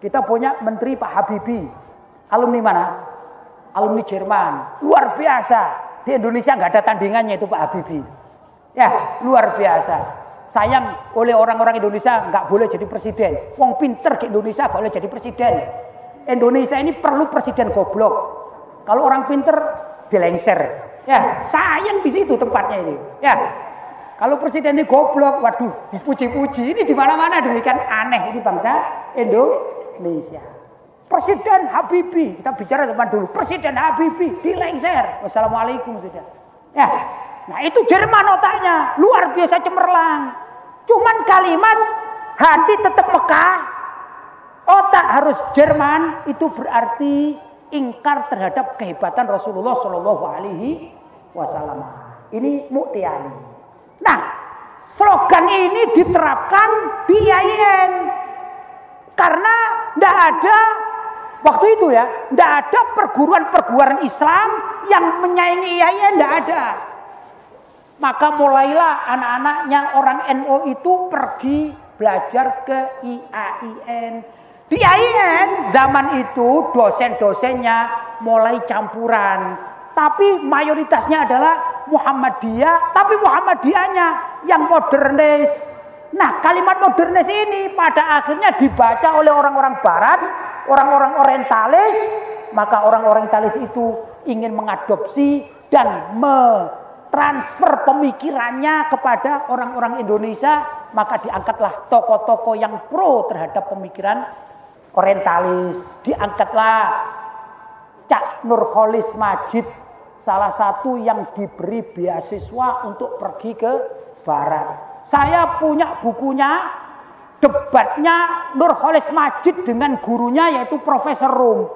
Kita punya Menteri Pak Habibie, Alumni mana? Alumni Jerman. Luar biasa. Di Indonesia nggak ada tandingannya itu Pak Habibie. Ya, luar biasa. Sayang oleh orang-orang Indonesia nggak boleh jadi presiden. Wong pinter ke Indonesia nggak boleh jadi presiden. Indonesia ini perlu presiden goblok. Kalau orang pinter dilengser. Ya, sayang di situ tempatnya ini. Ya, kalau presiden ini goblok, waduh, dipuji-puji. Ini di mana-mana demikian aneh ini bangsa Indonesia. Presiden Habibie, kita bicara zaman dulu, Presiden Habibie dilengser. Wassalamualaikum sudah. Ya, nah itu Jerman otaknya, luar biasa cemerlang. Cuman kalimat hati tetap Mekah, otak harus Jerman, itu berarti ingkar terhadap kehebatan Rasulullah Shallallahu Alaihi Wasallam. Ini muktiani. Nah, slogan ini diterapkan di IAIN karena tidak ada Waktu itu ya, tidak ada perguruan-perguruan Islam yang menyaingi IAIN, tidak ada. Maka mulailah anak-anaknya orang NO itu pergi belajar ke IAIN. Di IAIN zaman itu dosen-dosennya mulai campuran. Tapi mayoritasnya adalah Muhammadiyah, tapi Muhammadiyahnya yang modernis. Nah, kalimat modernis ini pada akhirnya dibaca oleh orang-orang barat, orang-orang orientalis, maka orang orientalis itu ingin mengadopsi dan mentransfer pemikirannya kepada orang-orang Indonesia, maka diangkatlah tokoh-tokoh yang pro terhadap pemikiran orientalis. Diangkatlah Cak Nurholis Majid salah satu yang diberi beasiswa untuk pergi ke barat. Saya punya bukunya, debatnya Nurholis Majid dengan gurunya yaitu Profesor Rum.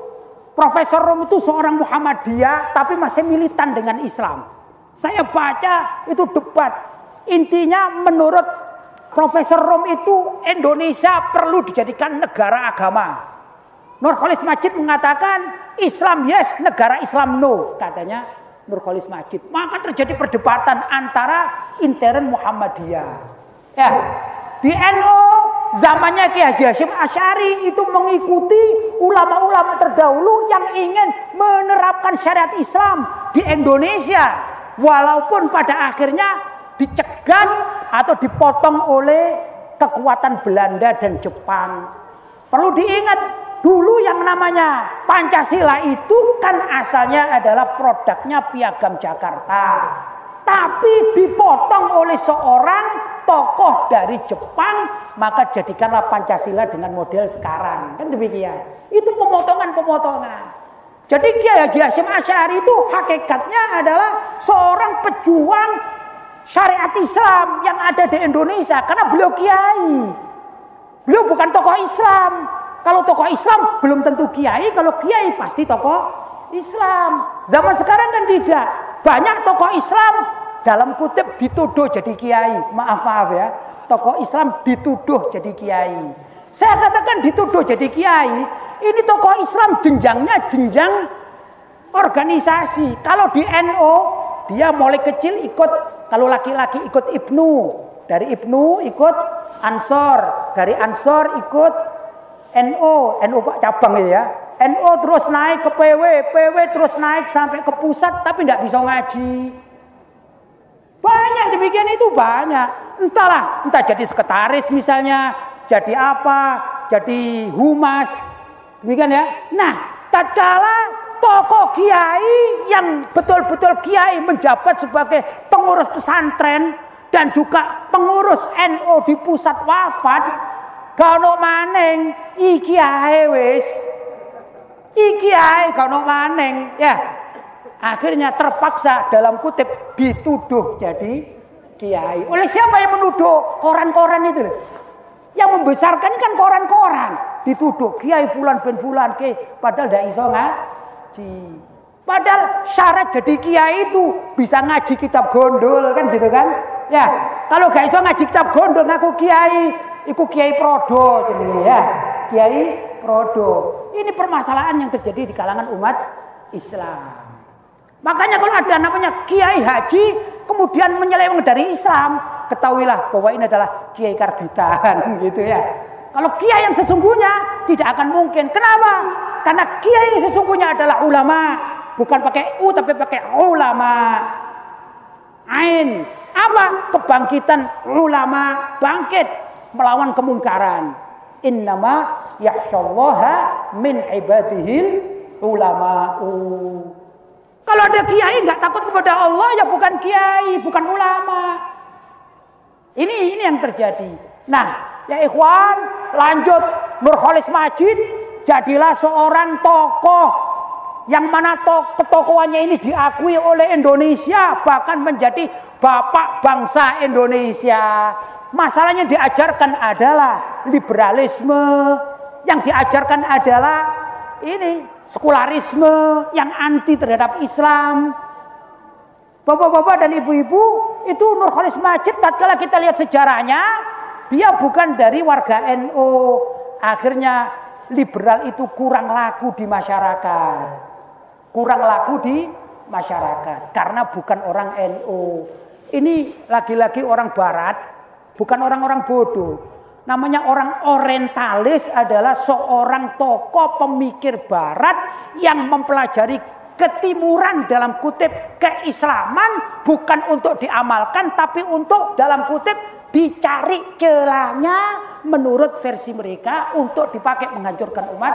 Profesor Rum itu seorang Muhammadiyah tapi masih militan dengan Islam. Saya baca itu debat. Intinya menurut Profesor Rum itu Indonesia perlu dijadikan negara agama. Nurholis Majid mengatakan Islam yes, negara Islam no. Katanya Nurholis Majid. Maka terjadi perdebatan antara intern Muhammadiyah. Ya, di NU zamannya Ki Haji Hashim Asyari itu mengikuti ulama-ulama terdahulu yang ingin menerapkan syariat Islam di Indonesia. Walaupun pada akhirnya dicegat atau dipotong oleh kekuatan Belanda dan Jepang. Perlu diingat Dulu yang namanya Pancasila itu kan asalnya adalah produknya Piagam Jakarta. Tapi dipotong oleh seorang tokoh dari Jepang, maka jadikanlah Pancasila dengan model sekarang. Kan demikian. Itu pemotongan-pemotongan. Jadi Kiai Haji Hashim Asy'ari itu hakikatnya adalah seorang pejuang syariat Islam yang ada di Indonesia karena beliau kiai. Beliau bukan tokoh Islam, kalau tokoh Islam belum tentu kiai, kalau kiai pasti tokoh Islam. Zaman sekarang kan tidak. Banyak tokoh Islam dalam kutip dituduh jadi kiai. Maaf maaf ya. Tokoh Islam dituduh jadi kiai. Saya katakan dituduh jadi kiai. Ini tokoh Islam jenjangnya jenjang organisasi. Kalau di NO dia mulai kecil ikut kalau laki-laki ikut Ibnu, dari Ibnu ikut Ansor, dari Ansor ikut NO, NO Pak cabang itu ya. NO terus naik ke PW, PW terus naik sampai ke pusat tapi tidak bisa ngaji. Banyak demikian itu banyak. Entahlah, entah jadi sekretaris misalnya, jadi apa, jadi humas. Demikian ya. Nah, tatkala tokoh kiai yang betul-betul kiai menjabat sebagai pengurus pesantren dan juga pengurus NO di pusat wafat, Kono maning iki ae wis. Iki ae kono maning ya. Akhirnya terpaksa dalam kutip dituduh jadi kiai. Oleh siapa yang menuduh? Koran-koran itu. Yang membesarkan kan koran-koran. Dituduh kiai fulan bin fulan ke padahal tidak iso ngaji. Padahal syarat jadi kiai itu bisa ngaji kitab gondol kan gitu kan? Ya, kalau gak iso ngaji kitab gondol ngaku kiai, Iku Kiai Prodo jenenge ya. Kiai Prodo. Ini permasalahan yang terjadi di kalangan umat Islam. Makanya kalau ada namanya Kiai Haji kemudian menyeleweng dari Islam, ketahuilah bahwa ini adalah Kiai Karbitan gitu ya. Kalau Kiai yang sesungguhnya tidak akan mungkin. Kenapa? Karena Kiai yang sesungguhnya adalah ulama, bukan pakai u tapi pakai ulama. Ain. Apa? Kebangkitan ulama bangkit melawan kemungkaran. Innama yahsyallaha min ibadihil ulama'u. Kalau ada kiai nggak takut kepada Allah ya bukan kiai, bukan ulama. Ini ini yang terjadi. Nah, ya ikhwan, lanjut Nurholis Majid jadilah seorang tokoh yang mana to ketokohannya ini diakui oleh Indonesia bahkan menjadi bapak bangsa Indonesia. Masalahnya diajarkan adalah liberalisme, yang diajarkan adalah ini sekularisme yang anti terhadap Islam. Bapak-bapak dan ibu-ibu itu Nurholis Majid tatkala kita lihat sejarahnya dia bukan dari warga NU. Akhirnya liberal itu kurang laku di masyarakat. Kurang laku di masyarakat karena bukan orang NU. Ini lagi-lagi orang barat, bukan orang-orang bodoh. Namanya orang orientalis adalah seorang tokoh pemikir barat yang mempelajari ketimuran dalam kutip keislaman bukan untuk diamalkan tapi untuk dalam kutip dicari celahnya menurut versi mereka untuk dipakai menghancurkan umat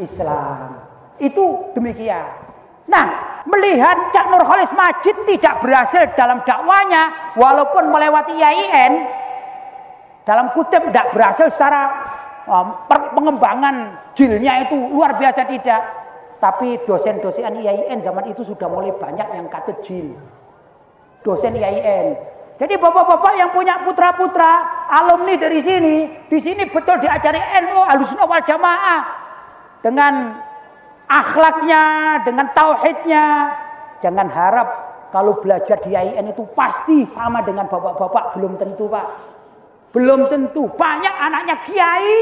Islam. Itu demikian. Nah, melihat Cak Nurholis Majid tidak berhasil dalam dakwanya, walaupun melewati IAIN, dalam kutip tidak berhasil secara um, pengembangan jilnya itu luar biasa tidak. Tapi dosen-dosen IAIN zaman itu sudah mulai banyak yang katut jil. Dosen IAIN. Jadi bapak-bapak yang punya putra-putra alumni dari sini, di sini betul diajari NU Ahlussunnah wal dengan akhlaknya, dengan tauhidnya. Jangan harap kalau belajar di IAIN itu pasti sama dengan bapak-bapak, belum tentu Pak. Belum tentu. Banyak anaknya kiai,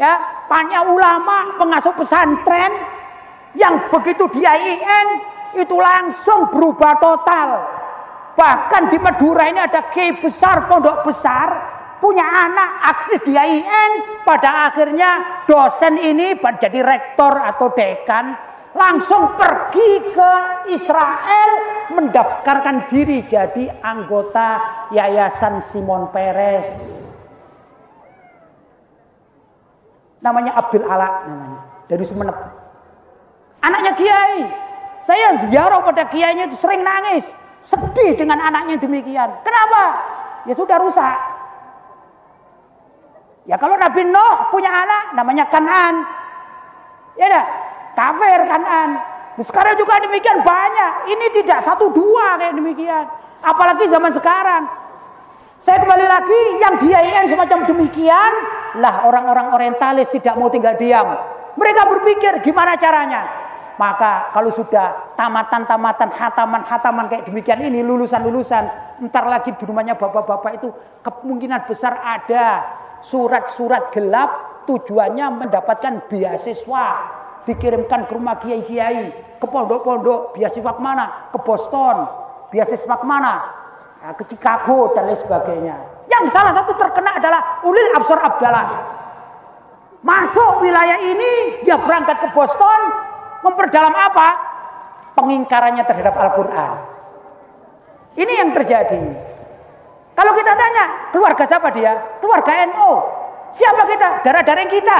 ya, banyak ulama, pengasuh pesantren yang begitu di IAIN itu langsung berubah total. Bahkan di Madura ini ada kiai besar, pondok besar, punya anak aktif di IAIN, pada akhirnya dosen ini jadi rektor atau dekan langsung pergi ke Israel mendaftarkan diri jadi anggota Yayasan Simon Peres. Namanya Abdul Ala namanya dari Sumeneb. Anaknya kiai. Saya ziarah pada kiainya itu sering nangis, sedih dengan anaknya demikian. Kenapa? Ya sudah rusak. Ya kalau Nabi Nuh punya anak namanya Kanan. Ya dah, kafir Kanan. Nah, sekarang juga demikian banyak. Ini tidak satu dua kayak demikian. Apalagi zaman sekarang. Saya kembali lagi yang diain semacam demikian lah orang-orang orientalis tidak mau tinggal diam. Mereka berpikir gimana caranya. Maka kalau sudah tamatan-tamatan, hataman-hataman kayak demikian ini, lulusan-lulusan, entar lagi di rumahnya bapak-bapak itu kemungkinan besar ada surat-surat gelap tujuannya mendapatkan beasiswa. Dikirimkan ke rumah kiai-kiai ke pondok-pondok beasiswa ke mana ke Boston. Beasiswa ke mana nah, ke Chicago dan lain sebagainya. Yang salah satu terkena adalah Ulil Absor Abdallah. Masuk wilayah ini dia berangkat ke Boston memperdalam apa pengingkarannya terhadap Al-Quran ini yang terjadi kalau kita tanya, keluarga siapa dia? Keluarga NU. Siapa kita? Darah-darah kita.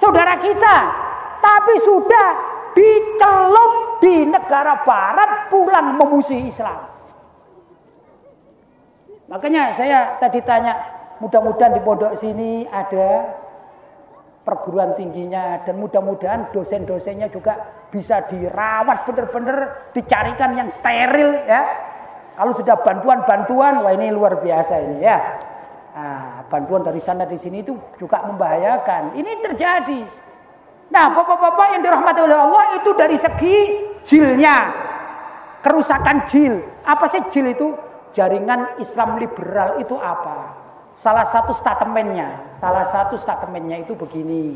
Saudara kita. Tapi sudah dicelup di negara barat pulang memusuhi Islam. Makanya saya tadi tanya, mudah-mudahan di pondok sini ada perguruan tingginya dan mudah-mudahan dosen-dosennya juga bisa dirawat benar-benar dicarikan yang steril ya kalau sudah bantuan-bantuan, wah ini luar biasa ini ya. Nah, bantuan dari sana di sini itu juga membahayakan. Ini terjadi. Nah, bapak-bapak yang dirahmati oleh Allah itu dari segi jilnya, kerusakan jil. Apa sih jil itu? Jaringan Islam liberal itu apa? Salah satu statementnya, salah satu statementnya itu begini.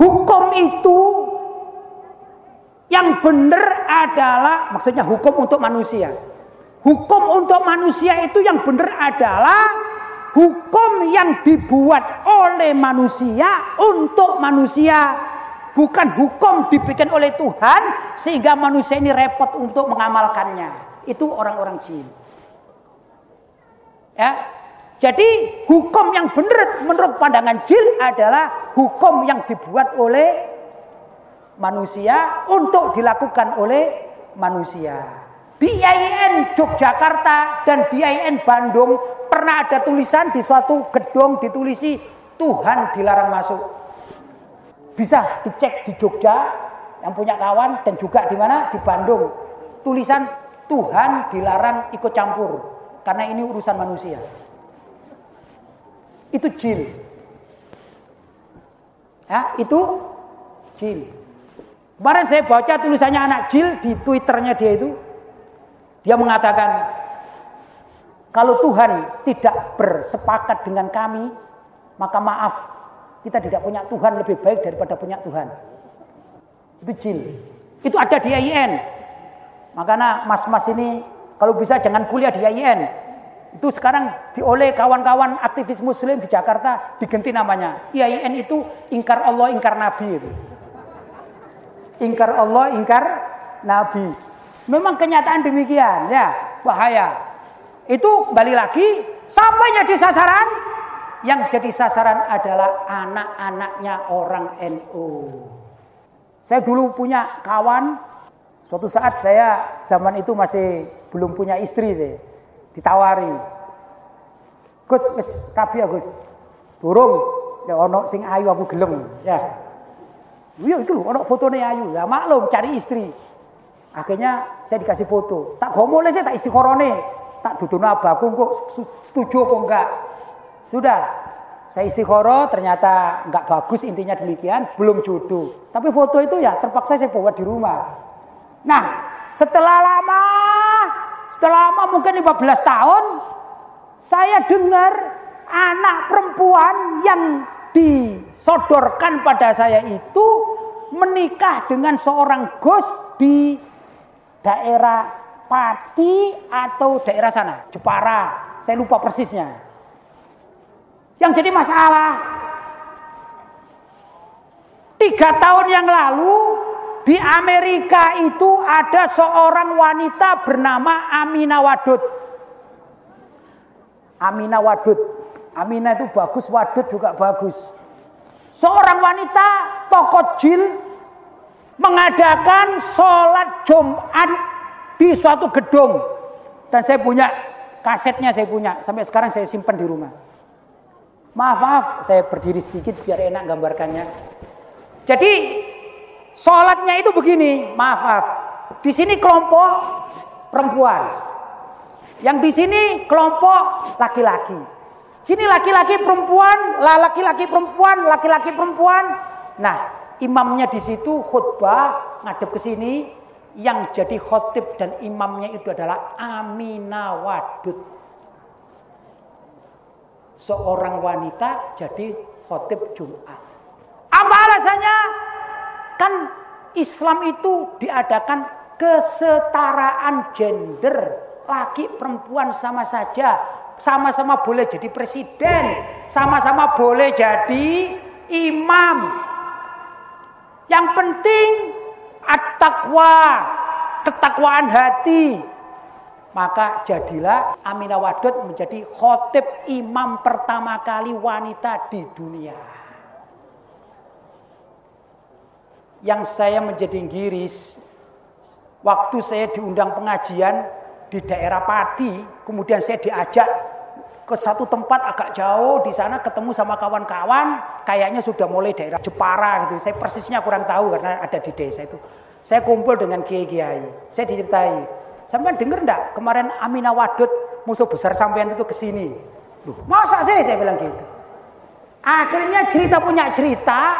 Hukum itu yang benar adalah maksudnya hukum untuk manusia. Hukum untuk manusia itu yang benar adalah hukum yang dibuat oleh manusia untuk manusia. Bukan hukum dibikin oleh Tuhan sehingga manusia ini repot untuk mengamalkannya. Itu orang-orang jin. Ya. Jadi hukum yang benar menurut pandangan jin adalah hukum yang dibuat oleh manusia untuk dilakukan oleh manusia. Di Yogyakarta dan di Bandung pernah ada tulisan di suatu gedung ditulisi Tuhan dilarang masuk. Bisa dicek di Jogja yang punya kawan dan juga di mana di Bandung. Tulisan Tuhan dilarang ikut campur karena ini urusan manusia. Itu jin. Ya, itu jin. Kemarin saya baca tulisannya anak Jil di Twitternya dia itu. Dia mengatakan, kalau Tuhan tidak bersepakat dengan kami, maka maaf, kita tidak punya Tuhan lebih baik daripada punya Tuhan. Itu Jil. Itu ada di IAIN. Makanya mas-mas ini kalau bisa jangan kuliah di IAIN. Itu sekarang dioleh kawan-kawan aktivis muslim di Jakarta diganti namanya. IAIN itu ingkar Allah, ingkar Nabi itu. Ingkar Allah, ingkar Nabi. Memang kenyataan demikian ya, bahaya. Itu kembali lagi sampainya di sasaran yang jadi sasaran adalah anak-anaknya orang NU. Saya dulu punya kawan Suatu saat saya zaman itu masih belum punya istri saya. Ditawari. Gus wis rabi ya Gus. Durung ya ono sing ayu aku gelem ya. Iya itu loh, ono fotonya ayu. Ya maklum cari istri. Akhirnya saya dikasih foto. Tak gomole saya tak istikharone. Tak dudono abaku kok setuju apa enggak. Sudah. Saya istiqoroh ternyata enggak bagus intinya demikian, belum jodoh. Tapi foto itu ya terpaksa saya bawa di rumah. Nah, setelah lama, setelah lama mungkin 15 tahun, saya dengar anak perempuan yang disodorkan pada saya itu menikah dengan seorang gus di daerah Pati atau daerah sana, Jepara. Saya lupa persisnya. Yang jadi masalah, tiga tahun yang lalu di Amerika itu ada seorang wanita bernama Amina Wadud. Amina Wadud. Amina itu bagus, Wadud juga bagus. Seorang wanita toko jil mengadakan sholat Jumat di suatu gedung. Dan saya punya kasetnya saya punya. Sampai sekarang saya simpan di rumah. Maaf, maaf, saya berdiri sedikit biar enak gambarkannya. Jadi Sholatnya itu begini, maaf, maaf. Di sini kelompok perempuan. Yang di sini kelompok laki-laki. Sini laki-laki perempuan, laki-laki perempuan, laki-laki perempuan. Nah, imamnya di situ khutbah ngadep ke sini. Yang jadi khotib dan imamnya itu adalah Amina Wadud. Seorang wanita jadi khotib Jumat. Apa alasannya? Kan Islam itu diadakan kesetaraan gender. Laki perempuan sama saja. Sama-sama boleh jadi presiden. Sama-sama boleh jadi imam. Yang penting at-taqwa. Ketakwaan hati. Maka jadilah Aminah Wadud menjadi khotib imam pertama kali wanita di dunia. Yang saya menjadi giris waktu saya diundang pengajian di daerah Pati, kemudian saya diajak ke satu tempat agak jauh di sana ketemu sama kawan-kawan, kayaknya sudah mulai daerah Jepara gitu. Saya persisnya kurang tahu karena ada di desa itu. Saya kumpul dengan kiai-kiai. Saya diceritai, sampai denger enggak kemarin Amina Wadud musuh besar sampean itu ke sini. Loh, masa sih saya bilang gitu. Akhirnya cerita punya cerita,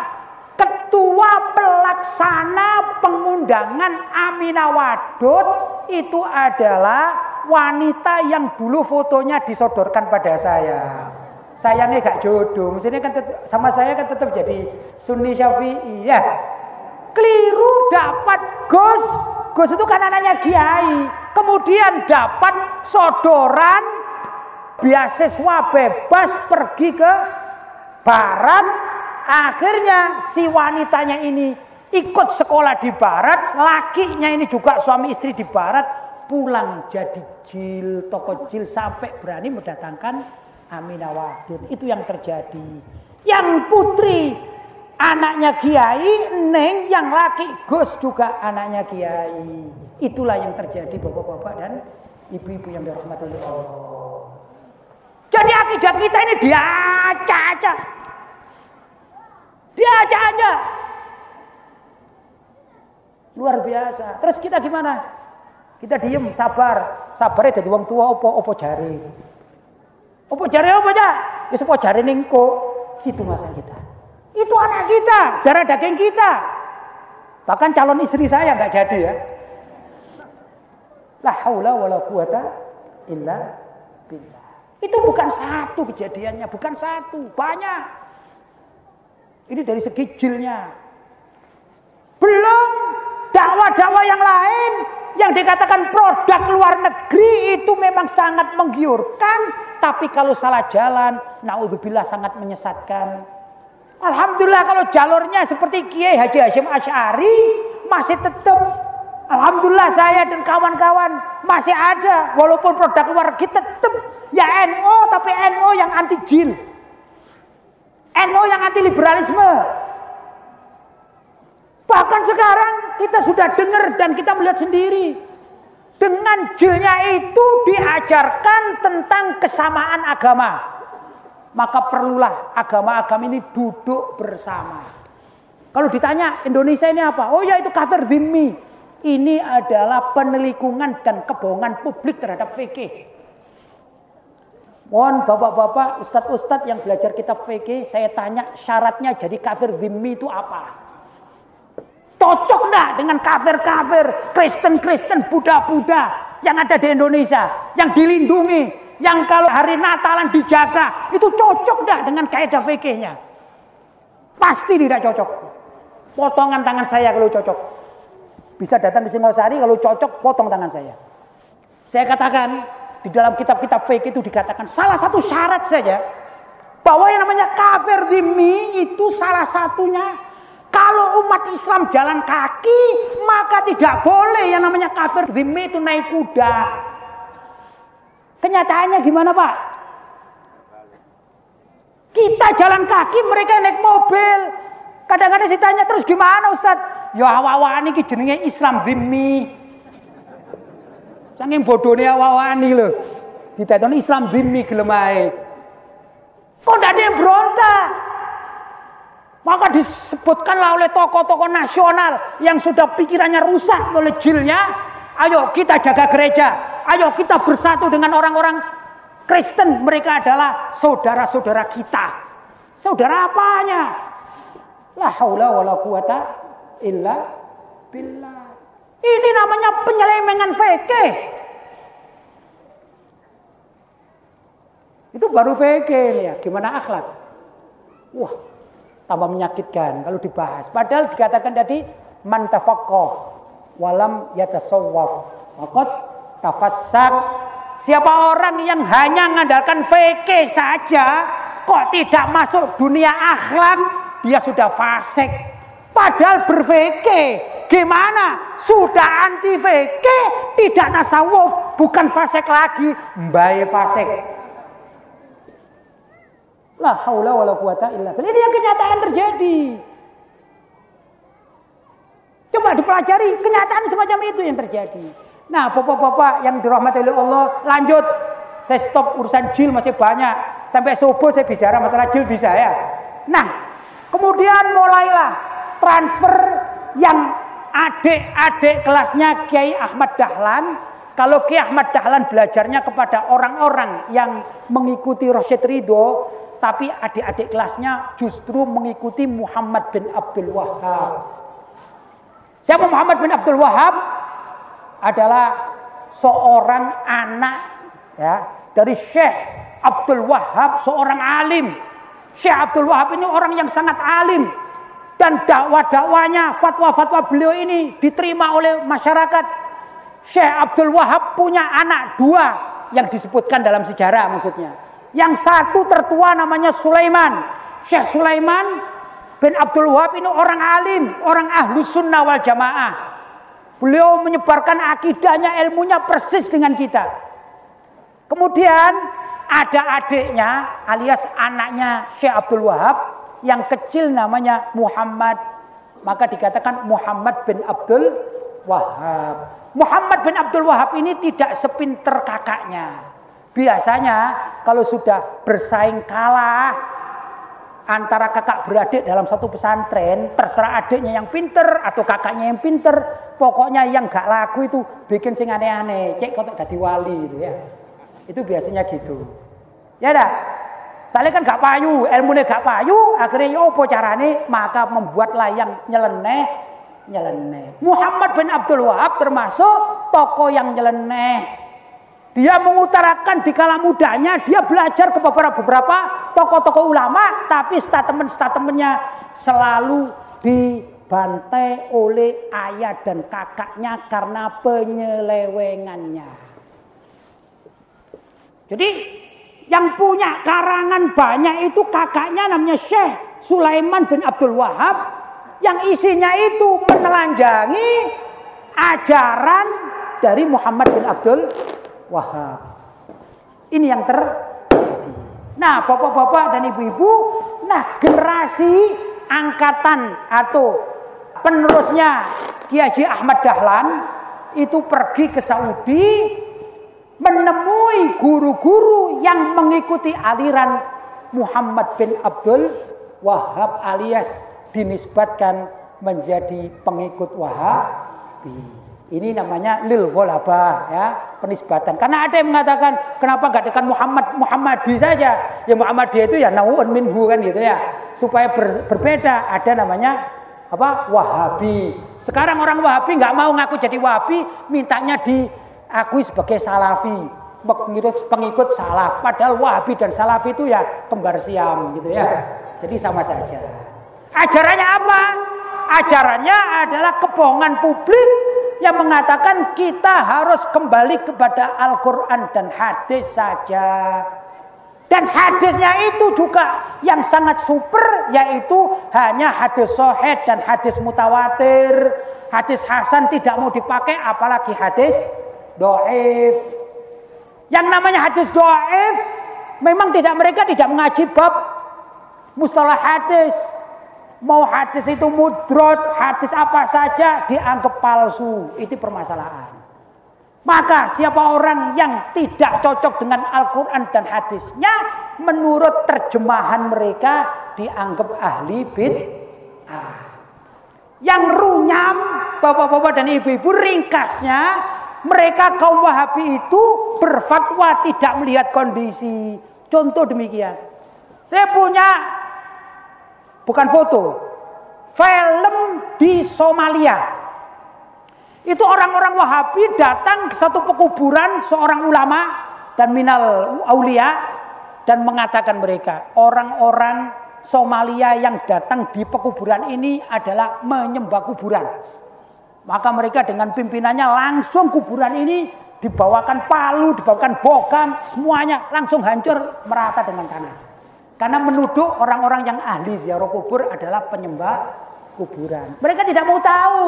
ketua pelaksana pengundangan Amina Wadud itu adalah wanita yang dulu fotonya disodorkan pada saya. Sayangnya gak jodoh, mestinya kan tetap, sama saya kan tetap jadi Sunni Syafi'i ya. Keliru dapat Gus, Gus itu kan anaknya Kiai. Kemudian dapat sodoran beasiswa bebas pergi ke barat Akhirnya si wanitanya ini ikut sekolah di barat, lakinya ini juga suami istri di barat, pulang jadi jil, toko jil sampai berani mendatangkan Aminah Wadud. Itu yang terjadi. Yang putri anaknya kiai, Neng yang laki Gus juga anaknya kiai. Itulah yang terjadi bapak-bapak dan ibu-ibu yang dirahmati Allah. Jadi akidah kita ini diacak-acak. Dia aja-aja. Luar biasa. Terus kita gimana? Kita diem, sabar. Sabarnya jadi wong tua opo opo jari. Opo jari opo aja? Ya opo jari ningko. Itu masa kita. Itu anak kita, darah daging kita. Bahkan calon istri saya nggak jadi ya. La haula wala quwata illa. Itu bukan satu kejadiannya, bukan satu, banyak. Ini dari segi jilnya. Belum dakwah-dakwah yang lain yang dikatakan produk luar negeri itu memang sangat menggiurkan, tapi kalau salah jalan, naudzubillah sangat menyesatkan. Alhamdulillah kalau jalurnya seperti Kiai Haji Hashim Asy'ari masih tetap Alhamdulillah saya dan kawan-kawan masih ada walaupun produk luar negeri tetap ya NO tapi NO yang anti jil. NO yang anti liberalisme. Bahkan sekarang kita sudah dengar dan kita melihat sendiri. Dengan jilnya itu diajarkan tentang kesamaan agama maka perlulah agama-agama ini duduk bersama. Kalau ditanya Indonesia ini apa? Oh ya itu kafir zimmi. Ini adalah penelikungan dan kebohongan publik terhadap fikih. Mohon bapak-bapak, ustadz-ustadz yang belajar kitab fikih, saya tanya syaratnya jadi kafir zimmi itu apa? Cocok enggak dengan kafir-kafir, Kristen-Kristen, Buddha-Buddha yang ada di Indonesia, yang dilindungi, yang kalau hari Natalan dijaga itu cocok tidak dengan kaidah fikihnya? Pasti tidak cocok. Potongan tangan saya kalau cocok. Bisa datang di Singosari kalau cocok potong tangan saya. Saya katakan di dalam kitab-kitab fikih itu dikatakan salah satu syarat saja bahwa yang namanya kafir dimi itu salah satunya kalau umat Islam jalan kaki maka tidak boleh yang namanya kafir dimi itu naik kuda Kenyataannya gimana Pak? Kita jalan kaki, mereka naik mobil. Kadang-kadang saya tanya terus gimana Ustaz? Ya awa-awa ini jenenge Islam zimmi. Saking bodohnya awa-awa ini loh. Ditetoni Islam zimmi gelemai. Kok tidak ada yang berontak? Maka disebutkanlah oleh tokoh-tokoh nasional yang sudah pikirannya rusak oleh jilnya. Ayo kita jaga gereja. Ayo kita bersatu dengan orang-orang Kristen. Mereka adalah saudara-saudara kita. Saudara apanya? La haula wala quwata illa billah. Ini namanya penyelemengan fikih. Itu baru fikih ya. Gimana akhlak? Wah, tambah menyakitkan kalau dibahas. Padahal dikatakan tadi man walam yatasawwaf. Maka tafassak. Siapa orang yang hanya mengandalkan fikih saja kok tidak masuk dunia akhlak, dia sudah fasik. Padahal berfikih. Gimana? Sudah anti fikih, tidak tasawuf, bukan fasik lagi, mbak fasik. La haula wala quwata illa billah. Ini yang kenyataan terjadi. Coba dipelajari kenyataan semacam itu yang terjadi. Nah, bapak-bapak yang dirahmati oleh Allah, lanjut. Saya stop urusan jil masih banyak. Sampai subuh saya bicara masalah jil bisa ya. Nah, kemudian mulailah transfer yang adik-adik kelasnya Kiai Ahmad Dahlan. Kalau Kiai Ahmad Dahlan belajarnya kepada orang-orang yang mengikuti Rosyid Ridho, tapi adik-adik kelasnya justru mengikuti Muhammad bin Abdul Wahab. Siapa Muhammad bin Abdul Wahab? adalah seorang anak ya dari Syekh Abdul Wahab seorang alim. Syekh Abdul Wahab ini orang yang sangat alim dan dakwah-dakwanya, fatwa-fatwa beliau ini diterima oleh masyarakat. Syekh Abdul Wahab punya anak dua yang disebutkan dalam sejarah maksudnya. Yang satu tertua namanya Sulaiman. Syekh Sulaiman bin Abdul Wahab ini orang alim, orang ahlu sunnah wal jamaah. Beliau menyebarkan akidahnya, ilmunya persis dengan kita. Kemudian ada adiknya alias anaknya Syekh Abdul Wahab yang kecil namanya Muhammad. Maka dikatakan Muhammad bin Abdul Wahab. Muhammad bin Abdul Wahab ini tidak sepinter kakaknya. Biasanya kalau sudah bersaing kalah antara kakak beradik dalam satu pesantren, terserah adiknya yang pinter atau kakaknya yang pinter, pokoknya yang gak laku itu bikin sing aneh-aneh, cek kok jadi wali itu ya. Itu biasanya gitu. Ya dah. Soalnya kan gak payu, ilmunya gak payu, akhirnya yo ya carane maka membuatlah yang nyeleneh, nyeleneh. Muhammad bin Abdul Wahab termasuk tokoh yang nyeleneh dia mengutarakan di kala mudanya, dia belajar ke beberapa beberapa tokoh-tokoh ulama, tapi statement-statementnya selalu di dibantai oleh ayah dan kakaknya karena penyelewengannya. Jadi yang punya karangan banyak itu kakaknya namanya Syekh Sulaiman bin Abdul Wahab yang isinya itu menelanjangi ajaran dari Muhammad bin Abdul Wahab. Ini yang ter Nah, bapak-bapak dan ibu-ibu, nah generasi angkatan atau penerusnya Kiai Ahmad Dahlan itu pergi ke Saudi menemui guru-guru yang mengikuti aliran Muhammad bin Abdul Wahab alias dinisbatkan menjadi pengikut Wahabi. Ini namanya lil ghalabah ya, penisbatan. Karena ada yang mengatakan kenapa gak dekat Muhammad Muhammadi saja? Ya Muhammadi itu ya nauun minhu kan gitu ya. Supaya ber, berbeda ada namanya apa? Wahabi. Sekarang orang Wahabi nggak mau ngaku jadi Wahabi, mintanya diakui sebagai Salafi. Pengikut, pengikut salaf. Padahal Wahabi dan Salafi itu ya kembar siam gitu ya. Jadi sama saja. Ajarannya apa? Ajarannya adalah kebohongan publik yang mengatakan kita harus kembali kepada Al-Quran dan hadis saja. Dan hadisnya itu juga yang sangat super yaitu hanya hadis sohed dan hadis mutawatir. Hadis hasan tidak mau dipakai apalagi hadis do'if. Yang namanya hadis do'if memang tidak mereka tidak mengaji bab mustalah hadis. Mau hadis itu mudrot, hadis apa saja dianggap palsu. Itu permasalahan. Maka siapa orang yang tidak cocok dengan Al-Quran dan hadisnya, menurut terjemahan mereka dianggap ahli bid'ah. Yang runyam, bapak-bapak dan ibu-ibu ringkasnya, mereka kaum wahabi itu berfatwa tidak melihat kondisi. Contoh demikian. Saya punya bukan foto. Film di Somalia. Itu orang-orang Wahabi datang ke satu pekuburan seorang ulama dan minal aulia dan mengatakan mereka orang-orang Somalia yang datang di pekuburan ini adalah menyembah kuburan. Maka mereka dengan pimpinannya langsung kuburan ini dibawakan palu, dibawakan bokam, semuanya langsung hancur merata dengan tanah. Karena menuduh orang-orang yang ahli ziarah kubur adalah penyembah kuburan. Mereka tidak mau tahu.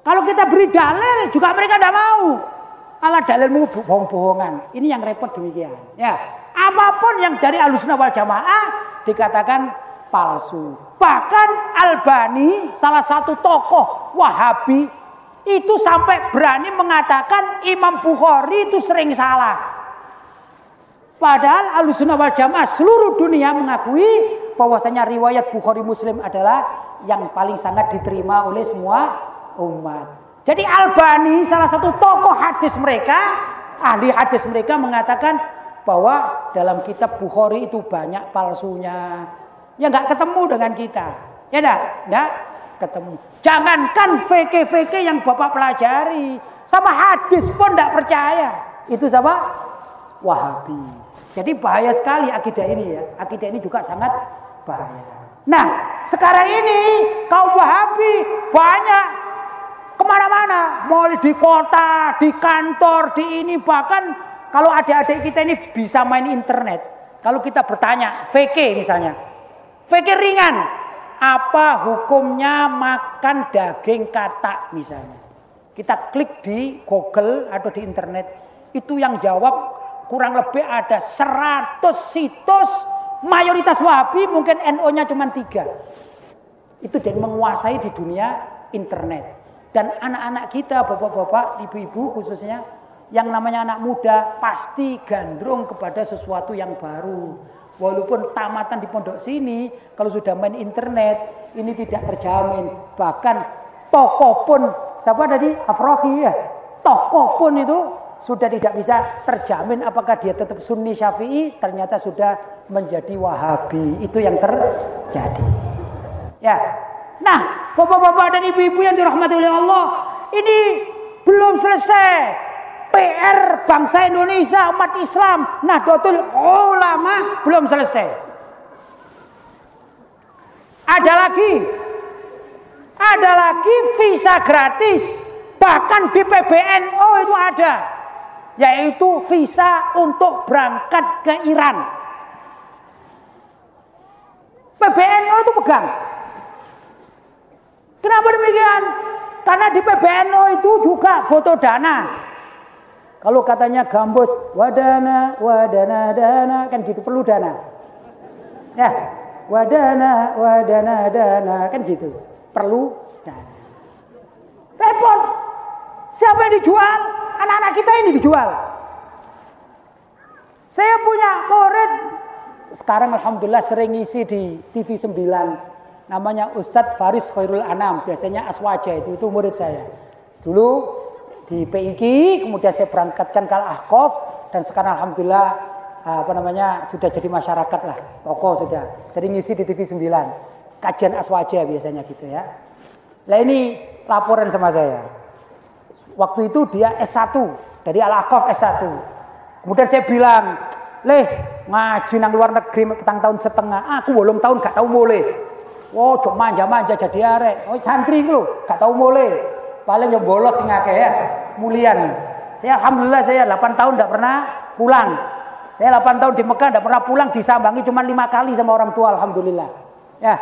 Kalau kita beri dalil juga mereka tidak mau. Alah dalilmu bohong-bohongan. Ini yang repot demikian. Ya, apa pun yang dari alusna wal jamaah dikatakan palsu. Bahkan Albani, salah satu tokoh Wahabi, itu sampai berani mengatakan Imam Bukhari itu sering salah. Padahal alusunah wal jamaah seluruh dunia mengakui bahwasanya riwayat Bukhari Muslim adalah yang paling sangat diterima oleh semua umat. Jadi Albani salah satu tokoh hadis mereka, ahli hadis mereka mengatakan bahwa dalam kitab Bukhari itu banyak palsunya. Ya nggak ketemu dengan kita. Ya enggak? Enggak ketemu. Jangankan VK-VK yang Bapak pelajari, sama hadis pun enggak percaya. Itu siapa? Wahabi. Jadi bahaya sekali akidah ini ya. Akidah ini juga sangat bahaya. Nah, sekarang ini kaum Wahabi banyak ke mana-mana. Mau di kota, di kantor, di ini. Bahkan kalau adik-adik kita ini bisa main internet. Kalau kita bertanya, VK misalnya. VK ringan. Apa hukumnya makan daging katak misalnya. Kita klik di Google atau di internet. Itu yang jawab kurang lebih ada 100 situs mayoritas Wahabi mungkin NO-nya cuma tiga. Itu dan menguasai di dunia internet. Dan anak-anak kita, bapak-bapak, ibu-ibu khususnya, yang namanya anak muda pasti gandrung kepada sesuatu yang baru. Walaupun tamatan di pondok sini, kalau sudah main internet, ini tidak terjamin. Bahkan toko pun, siapa tadi? Afrohi ya. Toko pun itu sudah tidak bisa terjamin apakah dia tetap Sunni Syafi'i ternyata sudah menjadi Wahabi itu yang terjadi ya nah bapak-bapak dan ibu-ibu yang dirahmati oleh Allah ini belum selesai PR bangsa Indonesia umat Islam Nahdlatul Ulama belum selesai ada lagi ada lagi visa gratis. Bahkan di PBNO itu ada. Yaitu visa untuk berangkat ke Iran. PBNO itu pegang. Kenapa demikian? Karena di PBNO itu juga butuh dana. Kalau katanya gambus, wadana, wadana, dana, kan gitu perlu dana. Ya, wadana, wadana, dana, kan gitu. Perlu dana. Repot. Siapa yang dijual? Anak-anak kita ini dijual. Saya punya murid sekarang alhamdulillah sering ngisi di TV 9 namanya Ustadz Faris Khairul Anam biasanya Aswaja itu itu murid saya dulu di PIK kemudian saya berangkatkan ke Al-Ahqaf dan sekarang alhamdulillah apa namanya sudah jadi masyarakat lah. Toko sudah sering ngisi di TV 9 kajian Aswaja biasanya gitu ya. Nah ini laporan sama saya. Waktu itu dia S1 dari Al-Ahqaf S1 kemudian saya bilang leh ngaji nang luar negeri petang tahun setengah. Aku belum tahun gak tahu mulai oh cok manja-manja jadi arek. Oh santri lu gak tahu mulai paling yang bolos sing akeh ya mulian ya alhamdulillah saya 8 tahun tidak pernah pulang saya 8 tahun di Mekah tidak pernah pulang disambangi cuma lima kali sama orang tua alhamdulillah ya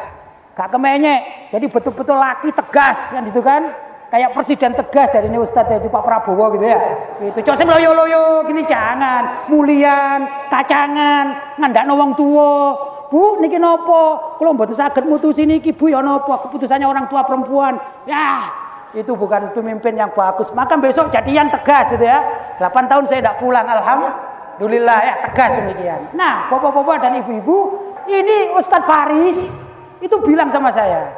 gak kemenye jadi betul-betul laki tegas kan itu kan kayak presiden tegas dari ini Ustadz dari Pak Prabowo gitu ya. Itu coba loyo loyo gini jangan mulian kacangan ngandak nawang tua. Bu niki nopo? Kalau mboten saged mutusi niki Bu ya nopo? Keputusannya orang tua perempuan. Ya, itu bukan pemimpin yang bagus. Maka besok jadian tegas gitu ya. 8 tahun saya tidak pulang alhamdulillah ya tegas demikian. Nah, Bapak-bapak dan Ibu-ibu, ini Ustadz Faris itu bilang sama saya.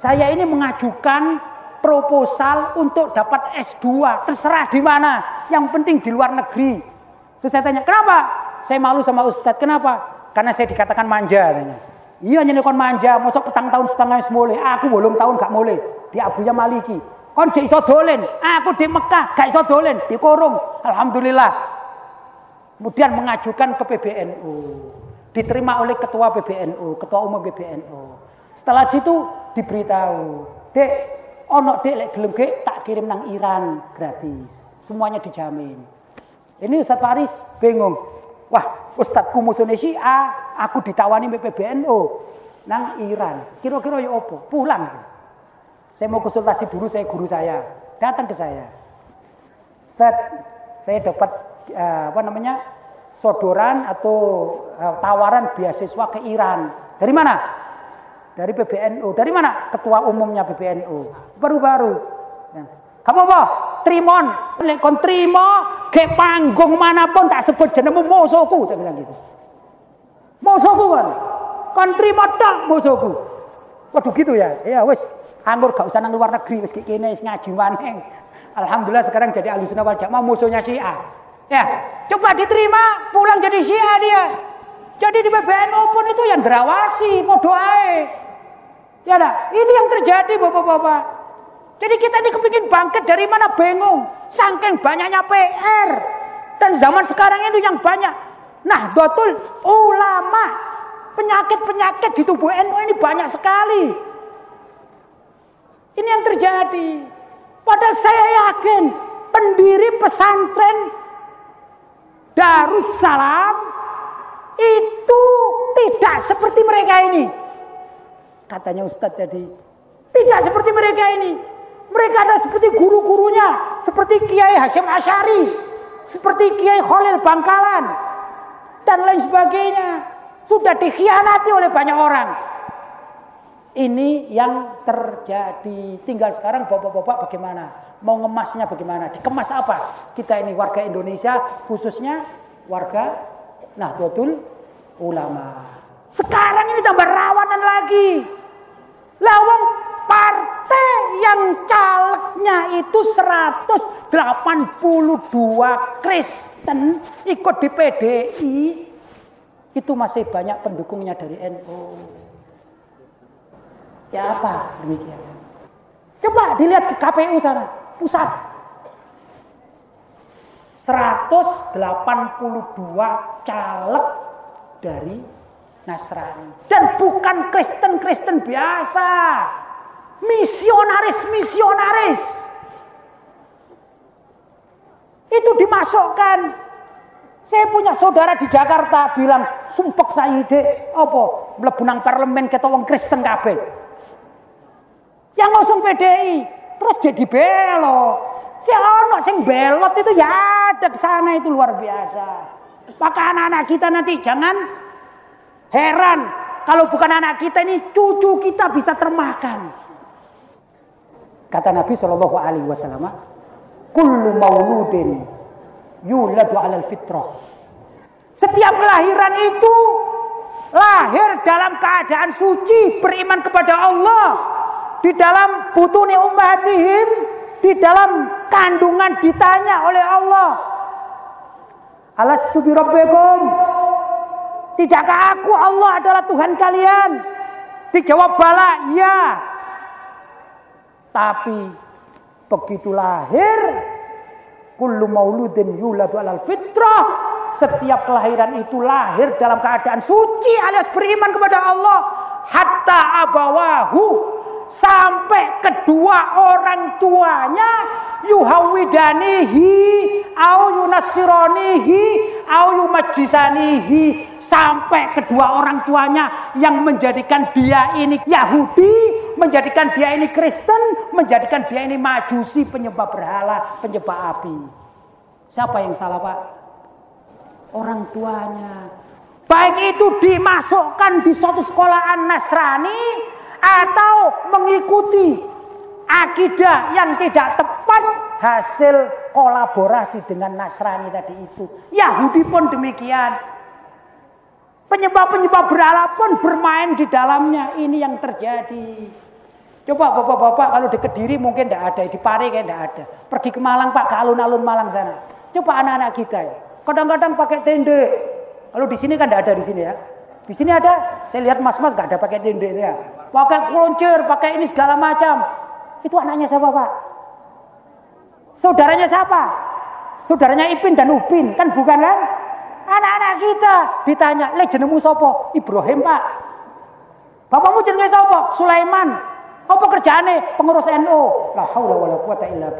Saya ini mengajukan proposal untuk dapat S2, terserah di mana, yang penting di luar negeri. Terus saya tanya, kenapa? Saya malu sama Ustadz, kenapa? Karena saya dikatakan manja. Tanya. Iya nyanyi kon manja, masuk petang tahun setengah mulai. Aku belum tahun gak mulai. Di Abuya Maliki. Kon gak iso dolen. Aku di Mekah gak iso dolen. Di Korung. Alhamdulillah. Kemudian mengajukan ke PBNU. Diterima oleh ketua PBNU, ketua umum PBNU. Setelah itu diberitahu, Dek, ono dek lek gelem tak kirim nang Iran gratis. Semuanya dijamin. Ini Ustaz Faris bingung. Wah, Ustadz musuhnya Syiah, aku ditawani PBNU nang Iran. Kira-kira ya apa? Pulang. Saya mau konsultasi dulu saya guru saya. Datang ke saya. Ustaz, saya dapat uh, apa namanya? sodoran atau uh, tawaran beasiswa ke Iran. Dari mana? Dari PBNU. Dari mana? Ketua umumnya PBNU. Baru-baru. Ya. Kamu apa? Trimon. Lek kon trimo ke panggung mana pun tak sebut jenengmu musuhku, tak bilang gitu. Musuhku kan. Kon trimo tok musuhku. Waduh gitu ya. Ya wis, anggur gak usah nang luar negeri wis kene wis ngaji maneh. Alhamdulillah sekarang jadi alusuna wal jamaah musuhnya Syiah. Ya, coba diterima, pulang jadi Syiah dia. Jadi di PBNU pun itu yang derawasi, mau doae. Ya dah, ini yang terjadi Bapak-bapak. Jadi kita ini kepingin bangkit dari mana bingung. Saking banyaknya PR. Dan zaman sekarang itu yang banyak. Nah betul ulama. Penyakit-penyakit di tubuh NU ini banyak sekali. Ini yang terjadi. Padahal saya yakin pendiri pesantren Darussalam itu tidak seperti mereka ini. Katanya Ustadz tadi, tidak seperti mereka ini. Mereka ada seperti guru-gurunya, seperti Kiai Hashim Asyari, seperti Kiai Khalil Bangkalan, dan lain sebagainya. Sudah dikhianati oleh banyak orang. Ini yang terjadi. Tinggal sekarang bapak-bapak bagaimana? Mau ngemasnya bagaimana? Dikemas apa? Kita ini warga Indonesia, khususnya warga Nahdlatul Ulama. Sekarang ini tambah rawanan lagi. Lawang partai yang calegnya itu 182 Kristen ikut di PDI itu masih banyak pendukungnya dari NU. Ya apa demikian? Coba dilihat ke KPU sana, pusat. 182 caleg dari Nasrani dan bukan Kristen-Kristen biasa Misionaris-misionaris. Itu dimasukkan. Saya punya saudara di Jakarta bilang, sumpek saya ide, apa? Melebunang parlemen kita wong Kristen kabeh. Yang ngusung PDI, terus jadi belok. Si ono sing belot itu ya ada sana itu luar biasa. Maka anak-anak kita nanti jangan heran kalau bukan anak kita ini cucu kita bisa termakan. Kata Nabi Shallallahu Alaihi Wasallam, "Kullu mauludin yuladu alal fitrah." Setiap kelahiran itu lahir dalam keadaan suci, beriman kepada Allah, di dalam butuni ummatihim, di dalam kandungan ditanya oleh Allah. Alastu bi rabbikum? Tidakkah aku Allah adalah Tuhan kalian? Dijawab bala, ya. Tapi begitu lahir kullu mauludin yuladu alal fitrah. Setiap kelahiran itu lahir dalam keadaan suci alias beriman kepada Allah. Hatta abawahu sampai kedua orang tuanya yuhawidanihi au yunasironihi au yumajisanihi sampai kedua orang tuanya yang menjadikan dia ini Yahudi, menjadikan dia ini Kristen, menjadikan dia ini Majusi, penyembah berhala, penyembah api. Siapa yang salah, Pak? Orang tuanya. Baik itu dimasukkan di suatu sekolahan Nasrani atau mengikuti akidah yang tidak tepat hasil kolaborasi dengan Nasrani tadi itu. Yahudi pun demikian. Penyebab-penyebab berhala pun bermain di dalamnya. Ini yang terjadi. Coba bapak-bapak kalau di Kediri mungkin tidak ada, di Pare kayak tidak ada. Pergi ke Malang pak, ke alun-alun Malang sana. Coba anak-anak kita ya. Kadang-kadang pakai tende. Kalau di sini kan tidak ada di sini ya. Di sini ada, saya lihat mas-mas gak ada pakai tende ya. Pakai keloncir, pakai ini segala macam. Itu anaknya siapa pak? Saudaranya siapa? Saudaranya Ipin dan Upin, kan bukan kan? Anak-anak kita ditanya, "Le jenengmu sapa?" Ibrahim, Pak. Bapakmu jenenge sapa? Sulaiman. Apa kerjaane? Pengurus NU. La haula wala quwata illa.